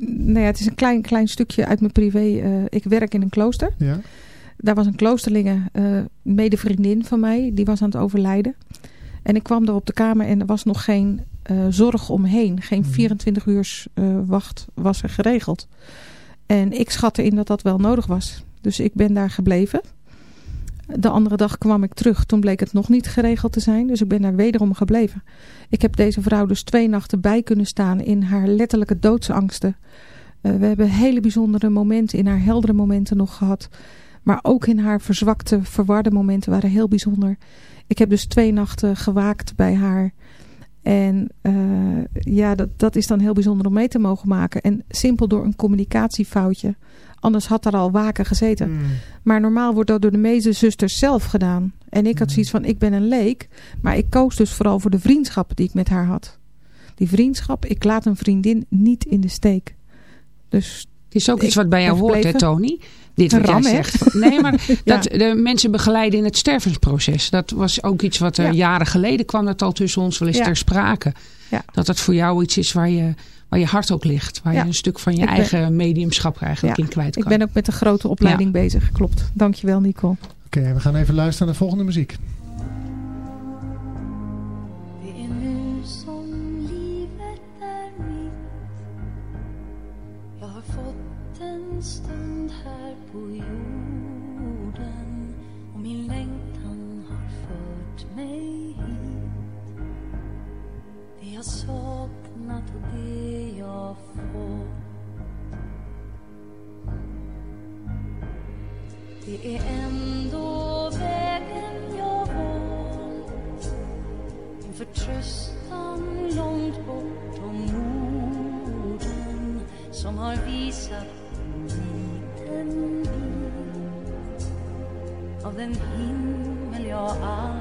nou ja, het is een klein, klein stukje uit mijn privé. eh, ik werk in een klooster.
Ja.
Daar was een kloosterlinge, eh medevriendin van mij, die was aan het overlijden. En ik kwam er op de kamer en er was nog geen eh, zorg omheen. Geen
Mhm.
24 uur eh, wacht was er geregeld. En ik schatte in dat dat wel nodig was. Dus ik ben daar gebleven. De andere dag kwam ik terug. Toen bleek het nog niet geregeld te zijn. Dus ik ben daar wederom gebleven. Ik heb deze vrouw dus twee nachten bij kunnen staan in haar letterlijke doodsangsten. Eh, we hebben hele bijzondere momenten in haar heldere momenten nog gehad. Maar ook in haar verzwakte, verwarde momenten waren heel bijzonder. Ik heb dus twee nachten gewaakt bij haar. En eh, ja, dat, dat is dan heel bijzonder om mee te mogen maken. En simpel door een communicatiefoutje. Anders had er al waken gezeten.
Mm.
Maar normaal wordt dat door de meeste zusters zelf gedaan. En ik had
Mhm.
zoiets van, ik ben een leek. Maar ik koos dus vooral voor de vriendschap die ik met haar had. Die vriendschap, ik laat een vriendin niet in de steek. Dus
Het is ook iets wat bij jou hoort, hè. Tony? Dit wat jij
ram,
zegt. Nee, maar
Ja.
dat de mensen begeleiden in het stervensproces. Dat was ook iets wat eh,
Ja.
jaren geleden kwam dat al tussen ons wel eens
Ja.
ter sprake.
Ja.
Dat dat voor jou iets is waar je, waar je hart ook ligt. Waar
Ja.
je een stuk van je
Ik ben-
eigen mediumschap eigenlijk
Ja.
in kwijt
ik
kan.
ben ook met een grote opleiding bezig. Klopt. Dankjewel Nicole.
Oké, we gaan even luisteren naar de volgende muziek.
Visat en liten bit av den himmel jag aldrig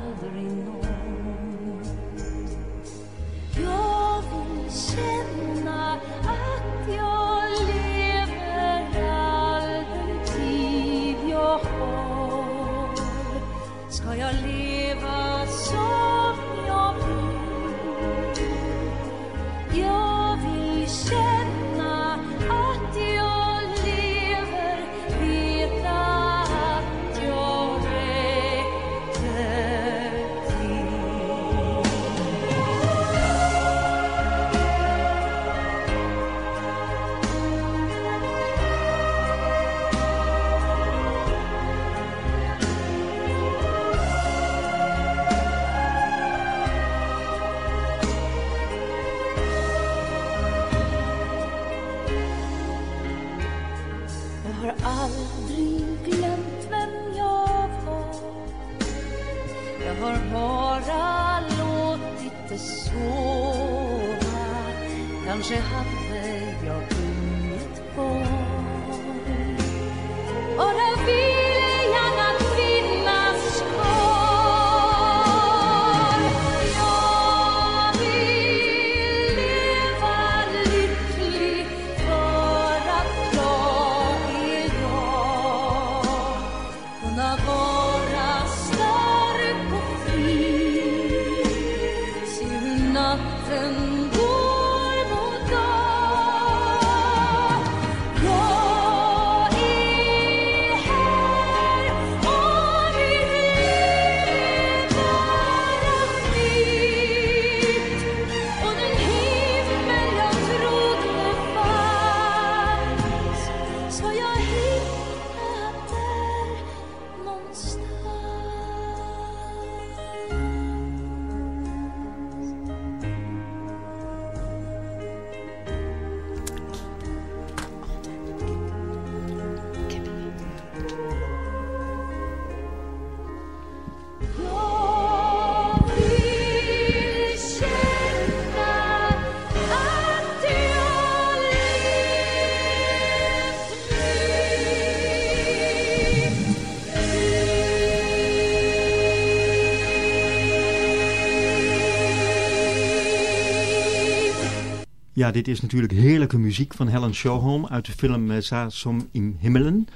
Ja, dit is natuurlijk heerlijke muziek van Helen Showholm uit de film uh, Sasom im Himmelen.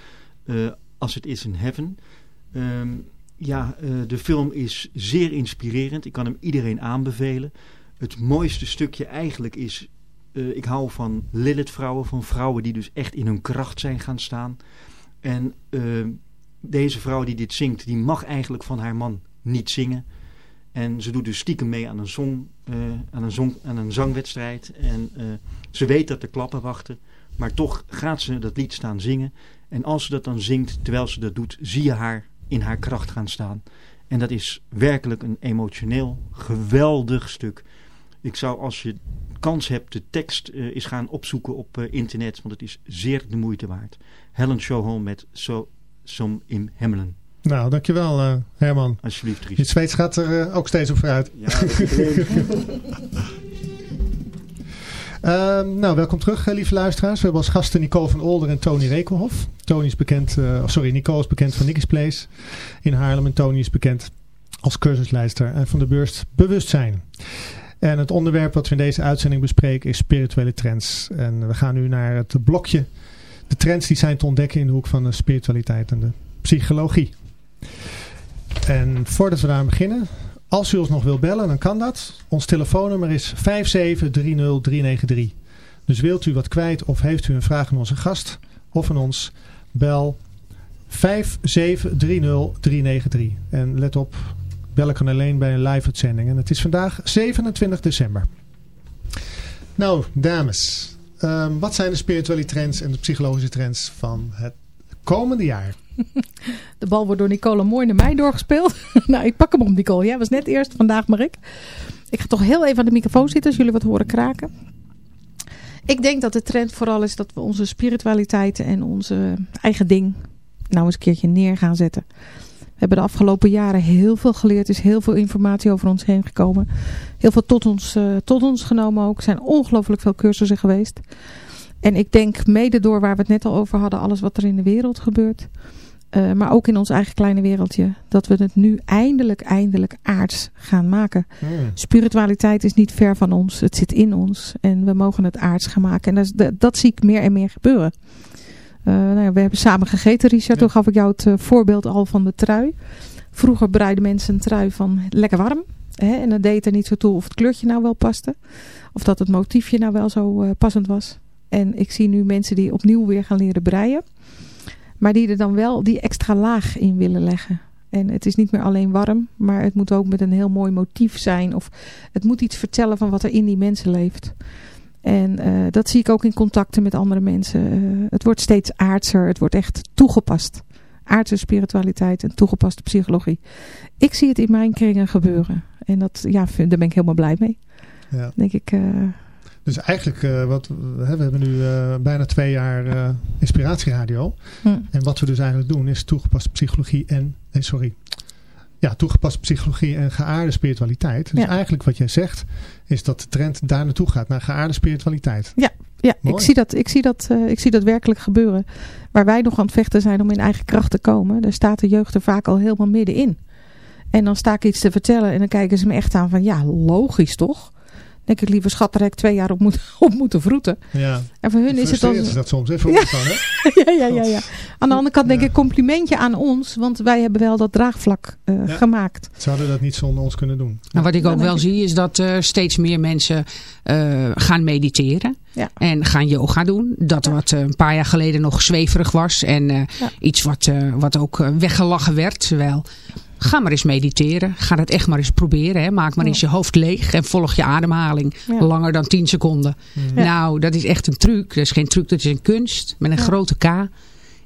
eh, Als het is in Heaven. Ehm, ja, eh, de film is zeer inspirerend. Ik kan hem iedereen aanbevelen. Het mooiste stukje eigenlijk is... eh, ik hou van Lilith-vrouwen, van vrouwen die dus echt in hun kracht zijn gaan staan. En ehm, deze vrouw die dit zingt, die mag eigenlijk van haar man niet zingen. En ze doet dus stiekem mee aan een, zong, eh, aan een, aan een zangwedstrijd. En eh, ze weet dat er klappen wachten. Maar toch gaat ze dat lied staan zingen. En als ze dat dan zingt, terwijl ze dat doet, zie je haar in haar kracht gaan staan. En dat is werkelijk een emotioneel, geweldig stuk. Ik zou als je kans hebt de tekst eh, eens gaan opzoeken op internet. Want het is zeer de moeite waard. Helen Showholm met So Som im Hemmelen.
Nou, dankjewel eh, Herman.
Alsjeblieft, Ries.
Je Zweeds gaat er eh, ook steeds op vooruit.
Ja.
Ehm, nou, welkom terug, eh, lieve luisteraars. We hebben als gasten Nicole van Older en Tony Rekelhof. Tony is bekend, sorry, Nicole is bekend van Nicky's Place in Haarlem. En Tony is bekend als cursusleider en van de beurs Bewustzijn. En het onderwerp wat we in deze uitzending bespreken is spirituele trends. En we gaan nu naar het blokje. De trends die zijn te ontdekken in de hoek van de spiritualiteit en de psychologie. En voordat we daar beginnen, als u ons nog wilt bellen, dan kan dat. Ons telefoonnummer is 5730393. Dus wilt u wat kwijt of heeft u een vraag aan onze gast of aan ons, bel 5730393. En let op, bellen kan alleen bij een live uitzending. En het is vandaag 27 december. Nou, dames. Ehm, wat zijn de spirituele trends en de psychologische trends van het komende jaar?
De bal wordt door Nicole mooi naar mij doorgespeeld. nou, ik pak hem op Nicole. Jij was net eerst, vandaag maar ik. Ik ga toch heel even aan de microfoon zitten als jullie wat horen kraken. Ik denk dat de trend vooral is dat we onze spiritualiteit en onze eigen ding nou eens een keertje neer gaan zetten. We hebben de afgelopen jaren heel veel geleerd. Er is heel veel informatie over ons heen gekomen. Heel veel tot ons, uh, tot ons genomen ook. Er zijn ongelooflijk veel cursussen geweest. En ik denk mede door waar we het net al over hadden. Alles wat er in de wereld gebeurt. Uh, maar ook in ons eigen kleine wereldje. Dat we het nu eindelijk, eindelijk aards gaan maken.
Hmm.
Spiritualiteit is niet ver van ons. Het zit in ons. En we mogen het aards gaan maken. En dat, dat zie ik meer en meer gebeuren. Uh, nou ja, we hebben samen gegeten, Richard. Toen gaf ik jou het uh, voorbeeld al van de trui. Vroeger bereiden mensen een trui van lekker warm. Hè? En dan deed er niet zo toe of het kleurtje nou wel paste. Of dat het motiefje nou wel zo passend was. En ik zie nu mensen die opnieuw weer gaan leren breien. Maar die er dan wel die extra laag in willen leggen. En het is niet meer alleen warm, maar het moet ook met een heel mooi motief zijn. Of het moet iets vertellen van wat er in die mensen leeft. En uh, dat zie ik ook in contacten met andere mensen. Uh, het wordt steeds aardser, het wordt echt toegepast. Aardse spiritualiteit en toegepaste psychologie. Ik zie het in mijn kringen gebeuren. En dat, ja, daar ben ik helemaal blij mee.
Ja.
Denk ik... Uh,
dus eigenlijk, uh, wat, hè, we hebben nu uh, bijna twee jaar uh, inspiratieradio.
Hm.
En wat we dus eigenlijk doen is toegepaste psychologie en, nee sorry, ja, toegepaste psychologie en geaarde spiritualiteit. Dus
Ja.
eigenlijk wat jij zegt, is dat de trend daar naartoe gaat, naar geaarde spiritualiteit.
Ja, ja
Mooi.
ik, zie dat, ik, zie dat, uh, ik zie dat werkelijk gebeuren. Waar wij nog aan het vechten zijn om in eigen kracht te komen, daar staat de jeugd er vaak al helemaal middenin. En dan sta ik iets te vertellen en dan kijken ze me echt aan van ja, logisch toch? Denk ik liever schat, daar heb ik twee jaar op, moet, op moeten vroeten.
Ja.
En voor hun is het dan...
Is dat soms, hè? Voor
Ja.
dan, hè?
ja, ja, ja, ja. Aan de andere kant denk
Ja.
ik complimentje aan ons, want wij hebben wel dat draagvlak uh,
Ja.
gemaakt.
Zouden dat niet zonder ons kunnen doen.
Nou, wat ik ook wel
ik.
zie is dat uh, steeds meer mensen uh, gaan mediteren.
Ja.
En gaan yoga doen. Dat
Ja.
wat uh, een paar jaar geleden nog zweverig was. En uh,
Ja.
iets wat, uh, wat ook uh, weggelachen werd. Terwijl, ga maar eens mediteren. Ga dat echt maar eens proberen. Hè. Maak maar
Ja.
eens je hoofd leeg. En volg je ademhaling.
Ja.
Langer dan 10 seconden. Nou, dat is echt een truc. Dat is geen truc, dat is een kunst. Met een grote K.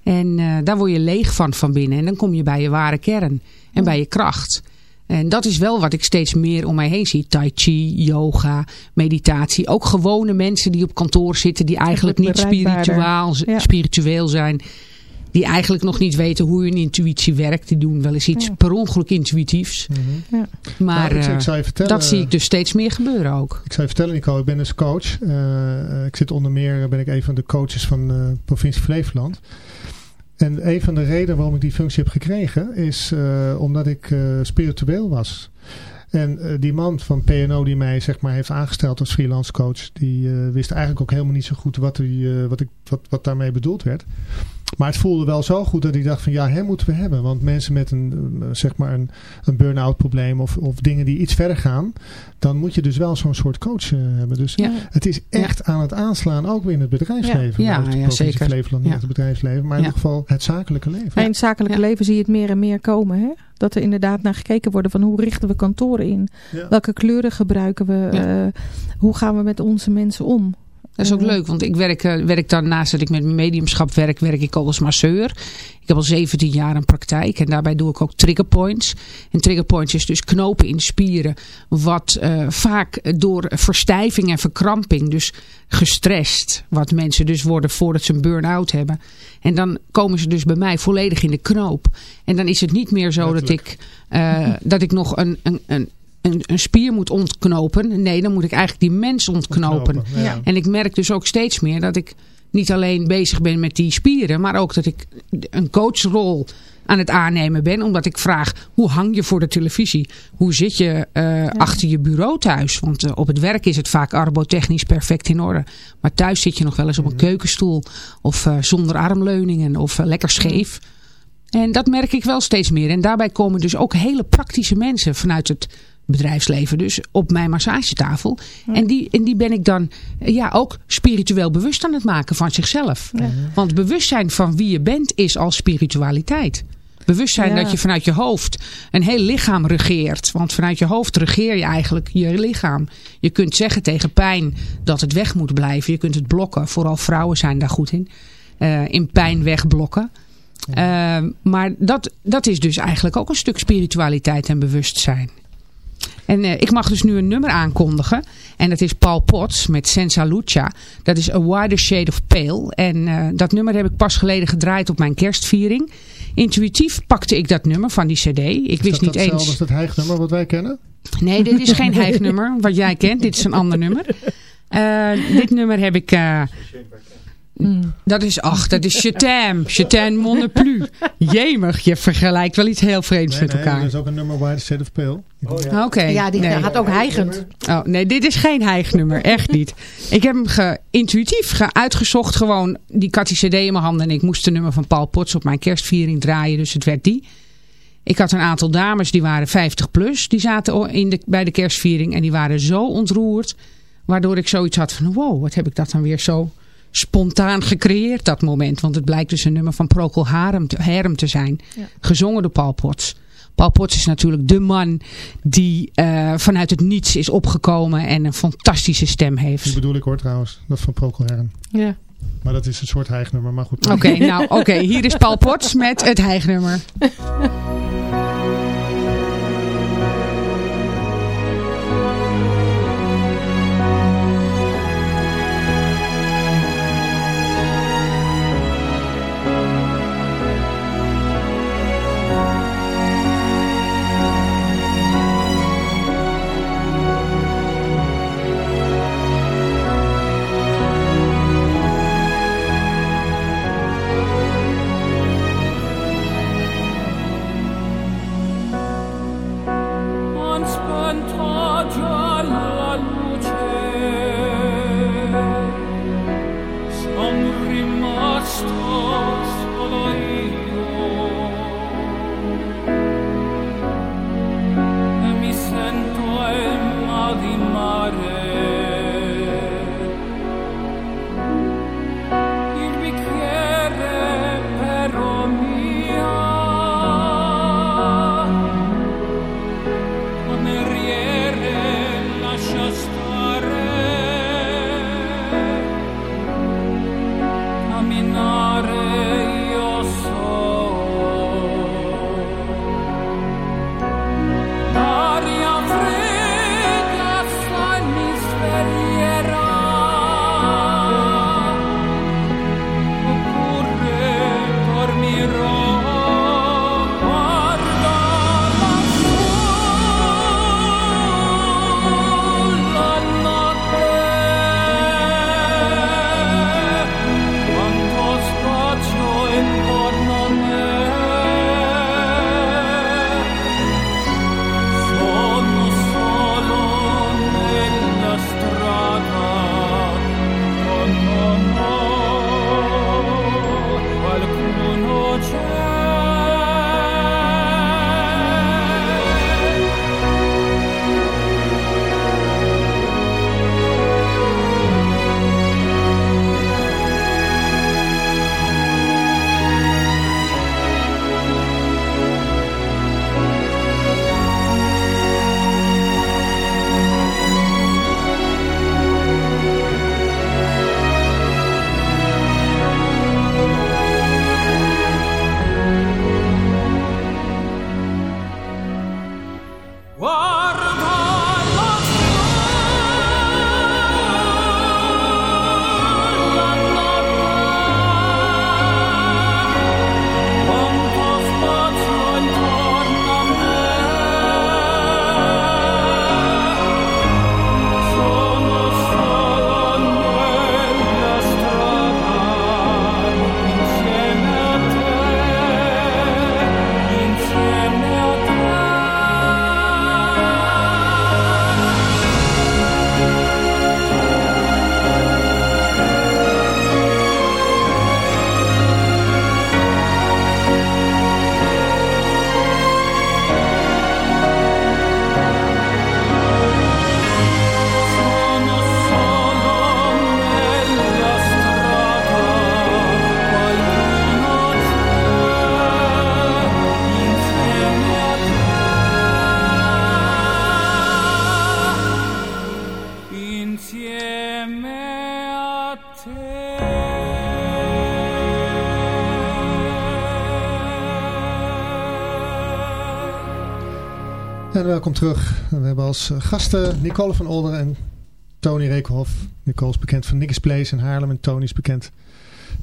En uh, daar word je leeg van van binnen. En dan kom je bij je ware kern. En bij je kracht. En dat is wel wat ik steeds meer om mij heen zie. Tai chi, yoga, meditatie. Ook gewone mensen die op kantoor zitten. Die eigenlijk niet spiritueel zijn. Die eigenlijk nog niet weten hoe hun intuïtie werkt. Die doen wel eens iets
Ja.
per ongeluk intuïtiefs.
Mhm.
Maar
Nou, ik,
eh,
ik zou je vertellen,
dat zie ik dus steeds meer gebeuren ook.
Ik zou je vertellen, Nico, ik ben dus coach. Uh, ik zit onder meer, ben ik een van de coaches van de provincie Flevoland. En een van de redenen waarom ik die functie heb gekregen, is uh, omdat ik uh, spiritueel was. En uh, die man van PNO die mij zeg maar heeft aangesteld als freelance coach, die uh, wist eigenlijk ook helemaal niet zo goed wat, die, uh, wat, ik, wat, wat daarmee bedoeld werd. Maar het voelde wel zo goed dat ik dacht van ja, hem moeten we hebben. Want mensen met een, zeg maar een, een burn-out probleem of, of dingen die iets verder gaan, dan moet je dus wel zo'n soort coach uh, hebben. Dus
Ja.
het is echt aan het aanslaan, ook weer in het bedrijfsleven.
Ja. Ja,
de
ja,
provincie
zeker.
Flevoland, niet
Ja.
het bedrijfsleven, maar in
Ja.
ieder geval het zakelijke leven.
Maar in het zakelijke
Ja.
leven zie je het meer en meer komen. Hè? Dat er inderdaad naar gekeken wordt van hoe richten we kantoren in?
Ja.
Welke kleuren gebruiken we?
Ja.
Uh, hoe gaan we met onze mensen om?
Dat is ook
Uh,
leuk, want ik werk, uh, werk dan naast dat ik met mediumschap werk, werk ik al als masseur. Ik heb al 17 jaar een praktijk en daarbij doe ik ook triggerpoints. En triggerpoints is dus knopen in spieren, wat uh, vaak door verstijving en verkramping, dus gestrest, wat mensen dus worden voordat ze een burn-out hebben. En dan komen ze dus bij mij volledig in de knoop. En dan is het niet meer zo dat ik, uh, dat ik nog een, een, een een, een, spier moet ontknopen. Nee, dan moet ik eigenlijk die mens ontknopen.
Knopen, ja.
En ik merk dus ook steeds meer dat ik niet alleen bezig ben met die spieren, maar ook dat ik een coachrol aan het aannemen ben. Omdat ik vraag, hoe hang je voor de televisie? Hoe zit je uh, ja. achter je bureau thuis? Want uh, op het werk is het vaak arbotechnisch perfect in orde. Maar thuis zit je nog wel eens op een keukenstoel. Of uh, zonder armleuningen. Of lekker scheef. En dat merk ik wel steeds meer. En daarbij komen dus ook hele praktische mensen vanuit het bedrijfsleven dus op mijn massagetafel. Ja. En, die, en die ben ik dan ja, ook spiritueel bewust aan het maken van zichzelf.
Ja.
Want bewustzijn van wie je bent is al spiritualiteit.
Bewustzijn
Ja.
dat je vanuit je hoofd een heel lichaam regeert. Want vanuit je hoofd regeer je eigenlijk je lichaam. Je kunt zeggen tegen pijn dat het weg moet blijven. Je kunt het blokken. Vooral vrouwen zijn daar goed in. Eh, in pijn wegblokken. Eh, maar dat, dat is dus eigenlijk ook een stuk spiritualiteit en bewustzijn. En eh, ik mag dus nu een nummer aankondigen. En dat is Paul Potts met Senza Lucia. Dat is A Wider Shade of Pale. En eh, dat nummer heb ik pas geleden gedraaid op mijn kerstviering. Intuïtief pakte ik dat nummer van die cd. Ik
Is
wist
dat
niet eens...
als het hijgnummer wat wij kennen?
Nee, dit is geen hijgnummer wat jij kent. Dit is een ander nummer. Eh, dit nummer heb ik... dat is, ach, dat is Je t'aime. Je t'aime mon ne plus. Jemig, je vergelijkt wel iets heel vreemds
Nee,
met
nee,
elkaar.
er is ook een nummer Wide Shade of Pale.
Oké.
Ja, die
nee.
gaat ook hijgend.
Oh, nee, dit is geen hijgnummer. Echt niet. Ik heb hem ge, intuïtief ge, uitgezocht. Gewoon die Cathy CD in mijn handen. En ik moest de nummer van Paul Potts op mijn kerstviering draaien. Dus het werd die. Ik had een aantal dames die waren 50 plus. Die zaten in de, bij de kerstviering. En die waren zo ontroerd. Waardoor ik zoiets had van wow, wat heb ik dat dan weer zo spontaan gecreëerd dat moment. Want het blijkt dus een nummer van Procol Harum te, Harum te zijn.
Ja.
Gezongen door Paul Potts. Paul Potts is natuurlijk de man die eh, vanuit het niets is opgekomen en een fantastische stem
Die
heeft.
bedoel ik hoor trouwens. Dat van Procol Harum.
Ja.
Maar dat is een soort hijgnummer. Maar goed.
Oké, nou oké, hier is Paul Potts met het hijgnummer.
En welkom terug. We hebben als gasten Nicole van Older en Tony Reekhoff. Nicole is bekend van Nicky's Place in Haarlem en Tony is bekend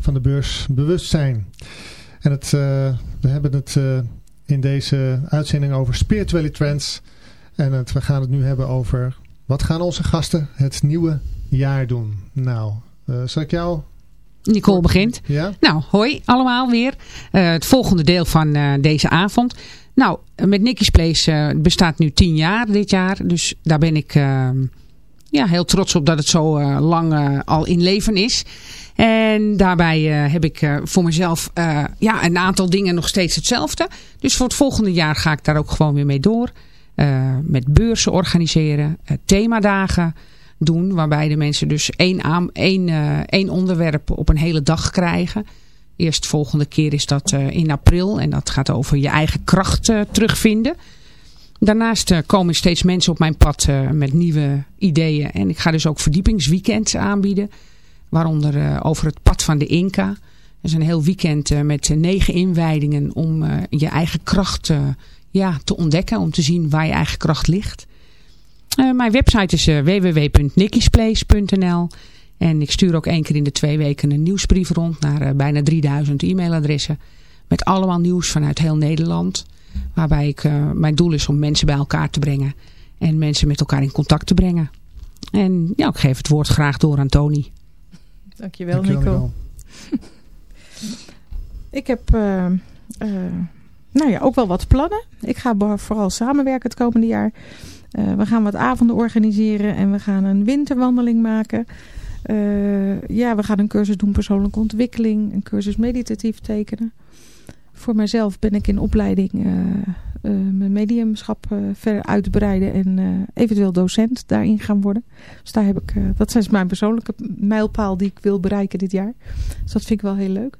van de beurs Bewustzijn. En het, uh, we hebben het uh, in deze uitzending over spirituele trends. En het, we gaan het nu hebben over wat gaan onze gasten het nieuwe jaar doen. Nou, uh, zal ik jou
Nicole begint.
Ja?
Nou, hoi allemaal weer. Uh, het volgende deel van uh, deze avond. Nou, met Nicky's Place uh, bestaat nu tien jaar dit jaar. Dus daar ben ik ja, heel trots op dat het zo lang al in leven is. En daarbij heb ik voor mezelf ja, een aantal dingen nog steeds hetzelfde. Dus voor het volgende jaar ga ik daar ook gewoon weer mee door. met beurzen organiseren, themadagen doen. Waarbij de mensen dus één, aan, één, één onderwerp op een hele dag krijgen. Eerst volgende keer is dat uh, in april. En dat gaat over je eigen kracht uh, terugvinden. Daarnaast komen steeds mensen op mijn pad met nieuwe ideeën. En ik ga dus ook verdiepingsweekends aanbieden. Waaronder over het pad van de Inca. Dat is een heel weekend met negen inwijdingen om je eigen kracht ja, te ontdekken. Om te zien waar je eigen kracht ligt. Mijn website is www.nickysplace.nl En ik stuur ook één keer in de twee weken een nieuwsbrief rond naar uh, bijna 3000 e-mailadressen. Met allemaal nieuws vanuit heel Nederland. Waarbij ik, mijn doel is om mensen bij elkaar te brengen. En mensen met elkaar in contact te brengen. En ja, ik geef het woord graag door aan Tony.
Dankjewel, Dankjewel Nico. ik heb nou ja, ook wel wat plannen. Ik ga vooral samenwerken het komende jaar uh, we gaan wat avonden organiseren en we gaan een winterwandeling maken. Uh, ja, we gaan een cursus doen persoonlijke ontwikkeling, een cursus meditatief tekenen. Voor mijzelf ben ik in opleiding uh, mijn mediumschap verder uitbreiden en eventueel docent daarin gaan worden. Dus daar heb ik, dat is mijn persoonlijke mijlpaal die ik wil bereiken dit jaar. Dus dat vind ik wel heel leuk.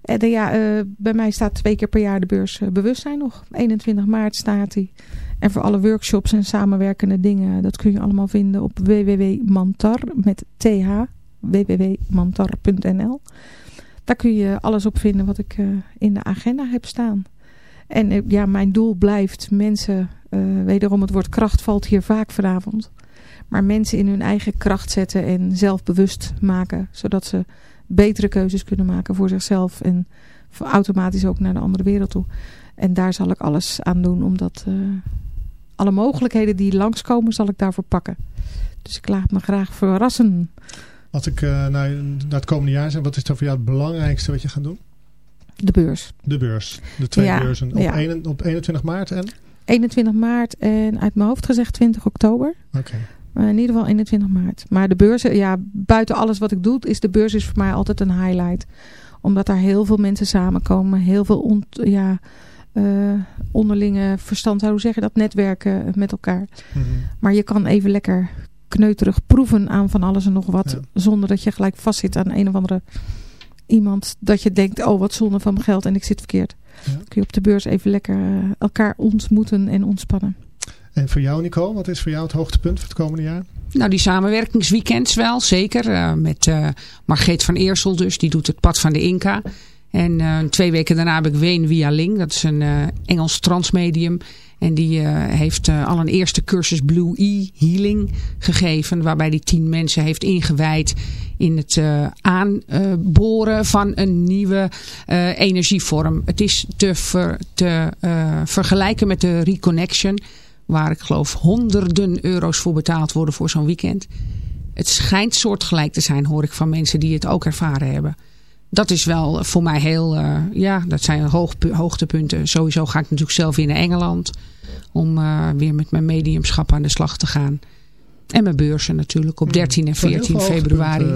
En ja, bij mij staat twee keer per jaar de beurs Bewustzijn nog. 21 maart staat die. En voor alle workshops en samenwerkende dingen, dat kun je allemaal vinden op www.mantar met th, www.mantar.nl. Daar kun je alles op vinden wat ik uh, in de agenda heb staan. En uh, ja, mijn doel blijft mensen, uh, wederom het woord kracht valt hier vaak vanavond. Maar mensen in hun eigen kracht zetten en zelfbewust maken. Zodat ze betere keuzes kunnen maken voor zichzelf en automatisch ook naar de andere wereld toe. En daar zal ik alles aan doen om dat alle mogelijkheden die langskomen zal ik daarvoor pakken. Dus ik laat me graag verrassen.
Als ik uh, naar, naar het komende jaar zeg, wat is dan voor jou het belangrijkste wat je gaat doen?
De beurs.
De beurs. De twee ja, beurzen. Op, ja. een, op 21 maart en?
21 maart en uit mijn hoofd gezegd 20 oktober.
Oké. Okay.
Uh, in ieder geval 21 maart. Maar de beurzen, ja, buiten alles wat ik doe, is de beurs is voor mij altijd een highlight. Omdat daar heel veel mensen samenkomen. Heel veel ont, ja, onderlinge verstand, hoe zeggen dat, netwerken met elkaar.
Mm -hmm.
Maar je kan even lekker kneuterig proeven aan van alles en nog wat.
Ja.
Zonder dat je gelijk vastzit aan een of andere iemand. Dat je denkt, oh wat zonde van mijn geld en ik zit verkeerd.
Ja.
Kun je op de beurs even lekker uh, elkaar ontmoeten en ontspannen.
En voor jou Nico, wat is voor jou het hoogtepunt voor het komende jaar?
Nou, die samenwerkingsweekends wel, zeker. Uh, met uh, Margreet van Eersel dus, die doet het pad van de Inca. En uh, twee weken daarna heb ik Ween Via Ling. Dat is een uh, Engels transmedium. En die uh, heeft al een eerste cursus Blue E Healing gegeven. Waarbij die tien mensen heeft ingewijd in het aanboren van een nieuwe energievorm. Het is te, te vergelijken met de Reconnection. Waar ik geloof honderden euro's voor betaald worden voor zo'n weekend. Het schijnt soortgelijk te zijn hoor ik van mensen die het ook ervaren hebben dat is wel voor mij heel, uh, ja, dat zijn hoog, hoogtepunten. Sowieso ga ik natuurlijk zelf weer naar Engeland. Om uh, weer met mijn mediumschap aan de slag te gaan. En mijn beursen natuurlijk op 13 en 14 februari.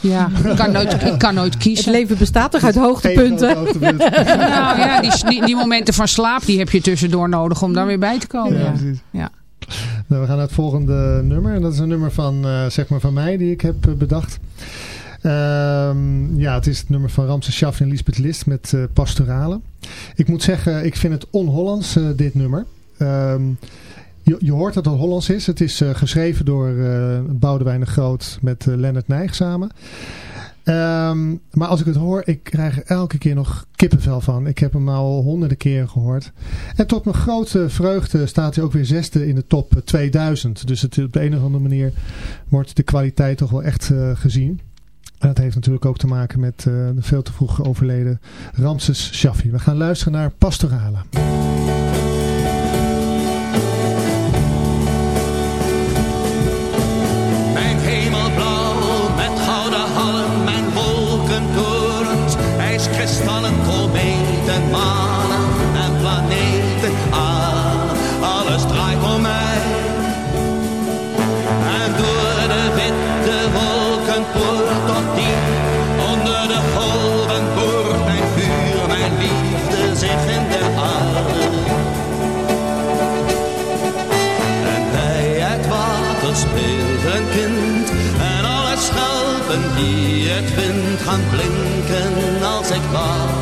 Ja, ik kan, nooit, ik kan nooit kiezen.
Het leven bestaat toch uit hoogtepunten?
hoogtepunt.
nou ja, die, die, die, momenten van slaap die heb je tussendoor nodig om daar weer bij te komen.
Ja,
ja. ja.
Nou, we gaan naar het volgende nummer. En dat is een nummer van, uh, zeg maar van mij die ik heb bedacht. Um, ja, het is het nummer van Ramse Schaff en Lisbeth List met uh, Pastorale. Ik moet zeggen, ik vind het on-Hollands, uh, dit nummer. Um, je, je, hoort dat het Hollands is. Het is uh, geschreven door Boudewijn de Groot met Lennart Nijg samen. Ehm, maar als ik het hoor, ik krijg er elke keer nog kippenvel van. Ik heb hem al honderden keren gehoord. En tot mijn grote vreugde staat hij ook weer zesde in de top 2000. Dus het, op de een of andere manier wordt de kwaliteit toch wel echt uh, gezien. Dat heeft natuurlijk ook te maken met uh, de veel te vroeg overleden Ramses Shaffi. We gaan luisteren naar Pastorale.
Schelpen die het vindt gaan blinken als ik wacht.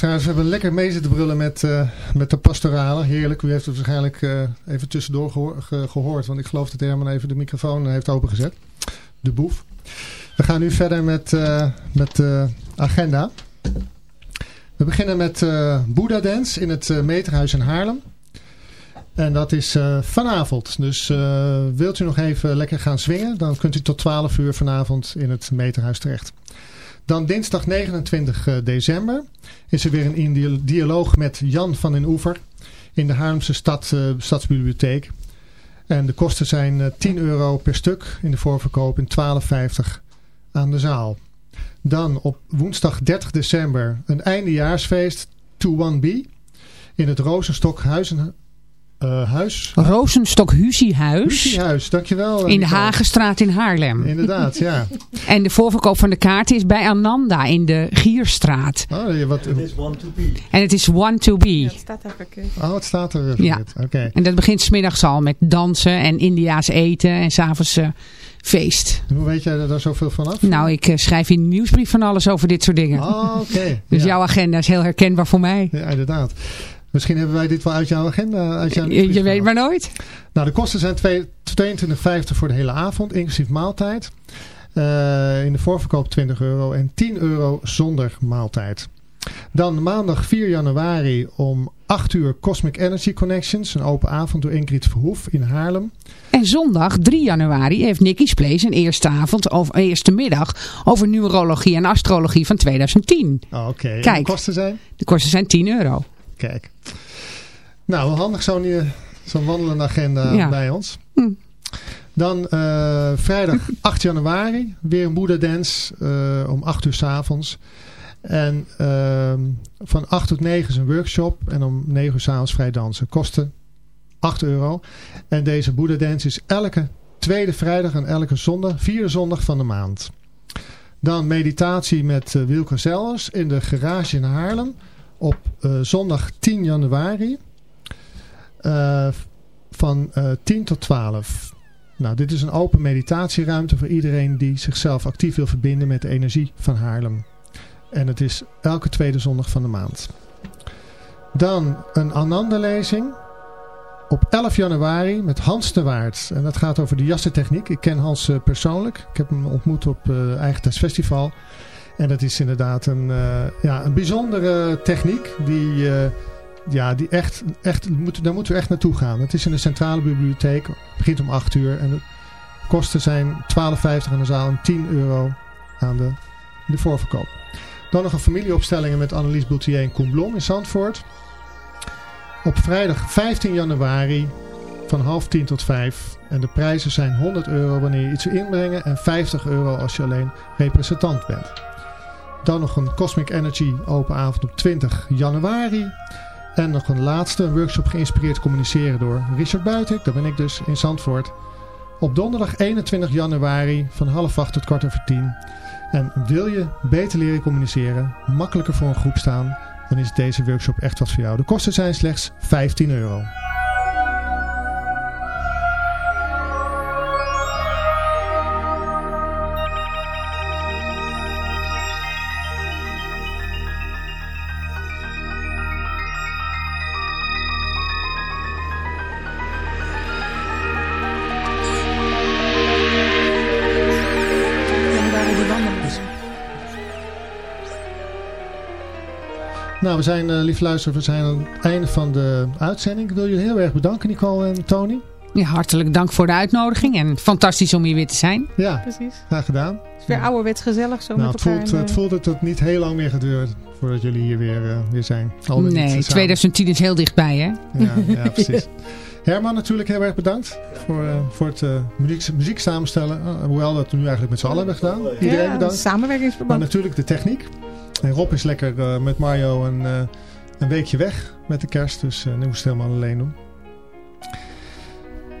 We hebben lekker mee zitten brullen met, eh, met de pastorale. Heerlijk. U heeft het waarschijnlijk eh, even tussendoor gehoor- ge- gehoord. Want ik geloof dat Herman even de microfoon heeft opengezet. De boef. We gaan nu verder met, eh, met de agenda. We beginnen met eh Buddha Dance in het Meterhuis in Haarlem. En dat is uh, vanavond. Dus uh, wilt u nog even lekker gaan zwingen, dan kunt u tot 12 uur vanavond in het Meterhuis terecht. Dan dinsdag 29 december is er weer een dialoog met Jan van den Oever in de Haarlemse stad, uh, Stadsbibliotheek. En de kosten zijn 10 euro per stuk in de voorverkoop en 12,50 aan de zaal. Dan op woensdag 30 december een eindejaarsfeest to 1B in het Rozenstok Huizen, uh, huis.
Roosenstok Huziehuis.
Huziehuis, dankjewel.
In de Hagenstraat in Haarlem.
Inderdaad, ja.
en de voorverkoop van de kaarten is bij Ananda in de Gierstraat.
Oh, wat,
het is one to be.
En het is one to be.
Ja, het staat er verkeerd.
Oh, het staat er
Ja.
Oké.
En dat begint smiddags al met dansen en Indiaas eten en s'avonds uh, feest.
Hoe weet jij daar zoveel van af?
Nou, ik uh, schrijf in de nieuwsbrief van alles over dit soort dingen.
Oh, oké.
dus
ja.
jouw agenda is heel herkenbaar voor mij.
Ja, inderdaad. Misschien hebben wij dit wel uit jouw agenda. Uit jouw
je, je weet maar nooit.
Nou, de kosten zijn 22,50 voor de hele avond, inclusief maaltijd. Uh, in de voorverkoop 20 euro en 10 euro zonder maaltijd. Dan maandag 4 januari om 8 uur Cosmic Energy Connections. Een open avond door Ingrid Verhoef in Haarlem.
En zondag 3 januari heeft Nicky's Place een eerste avond, of eerste middag, over numerologie en astrologie van 2010.
Oh, Oké, okay. De kosten zijn?
De kosten zijn 10 euro.
Kijk. Nou, handig zo'n zo wandelende agenda ja. bij ons.
Hm.
Dan uh, vrijdag 8 januari, weer een Boeddha Dance uh, om 8 uur s avonds. En uh, van 8 tot 9 is een workshop en om 9 uur s'avonds vrij dansen. Kosten 8 euro. En deze Boeddha Dance is elke tweede vrijdag en elke zondag, vierde zondag van de maand. Dan meditatie met Wilke Zellers in de garage in Haarlem op uh, zondag 10 januari uh, van uh, 10 tot 12. Nou, dit is een open meditatieruimte voor iedereen die zichzelf actief wil verbinden met de energie van Haarlem. En het is elke tweede zondag van de maand. Dan een Ananda-lezing op 11 januari met Hans de Waard. En dat gaat over de jassentechniek. Ik ken Hans persoonlijk. Ik heb hem ontmoet op Eigen Festival. En dat is inderdaad een, uh, ja, een bijzondere techniek die, ja, die echt, echt daar moeten we echt naartoe gaan. Het is in de centrale bibliotheek. Het begint om 8 uur. En de kosten zijn 12,50 aan de zaal en 10 euro aan de, de voorverkoop. Dan nog een familieopstellingen met Annelies Boutier en Koen Blom in Zandvoort. Op vrijdag 15 januari van half 10 tot 5. En de prijzen zijn 100 euro wanneer je iets wil inbrengen en 50 euro als je alleen representant bent. Dan nog een Cosmic Energy open avond op 20 januari. En nog een laatste workshop geïnspireerd communiceren door Richard Buitik. Dat ben ik dus in Zandvoort. Op donderdag 21 januari van half 8 tot kwart over 10. En wil je beter leren communiceren, makkelijker voor een groep staan, dan is deze workshop echt wat voor jou. De kosten zijn slechts 15 euro. Nou, we zijn, uh, lieve luisteraars, we zijn aan het einde van de uitzending. Ik wil jullie heel erg bedanken, Nicole en Tony.
Ja, hartelijk dank voor de uitnodiging en fantastisch om hier weer te zijn.
Ja,
precies.
Graag gedaan.
Het is weer ouderwets gezellig zo
nou,
met elkaar.
Het voelt, het voelt dat het niet heel lang meer gaat duren voordat jullie hier weer, uh, weer zijn.
Alweer nee, 2010 is heel dichtbij, hè?
Ja, ja precies. Herman natuurlijk heel erg bedankt voor, uh, voor het uh, muziek, muziek samenstellen. hoewel dat we nu eigenlijk met z'n allen hebben gedaan. Iedereen
ja,
bedankt.
samenwerkingsverband.
Maar natuurlijk de techniek. En Rob is lekker uh, met Mario een, uh, een weekje weg met de kerst. Dus uh, nu moest het helemaal alleen doen.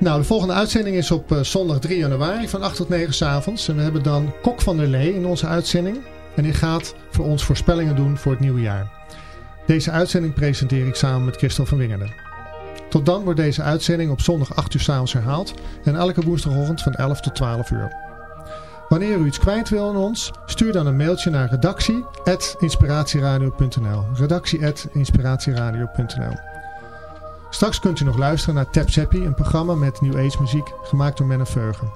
Nou, de volgende uitzending is op zondag 3 januari van 8 tot 9 s avonds. En we hebben dan Kok van der Lee in onze uitzending. En die gaat voor ons voorspellingen doen voor het nieuwe jaar. Deze uitzending presenteer ik samen met Christel van Wingerden. Tot dan wordt deze uitzending op zondag 8 uur s avonds herhaald. En elke woensdagochtend van 11 tot 12 uur. Wanneer u iets kwijt wil aan ons, stuur dan een mailtje naar redactie.inspiratieradio.nl redactie.inspiratieradio.nl Straks kunt u nog luisteren naar Tap Zappie, een programma met New Age muziek gemaakt door Menno Veugen.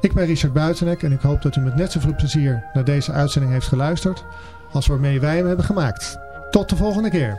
Ik ben Richard Buitenek en ik hoop dat u met net zoveel plezier naar deze uitzending heeft geluisterd als waarmee wij hem hebben gemaakt. Tot de volgende keer.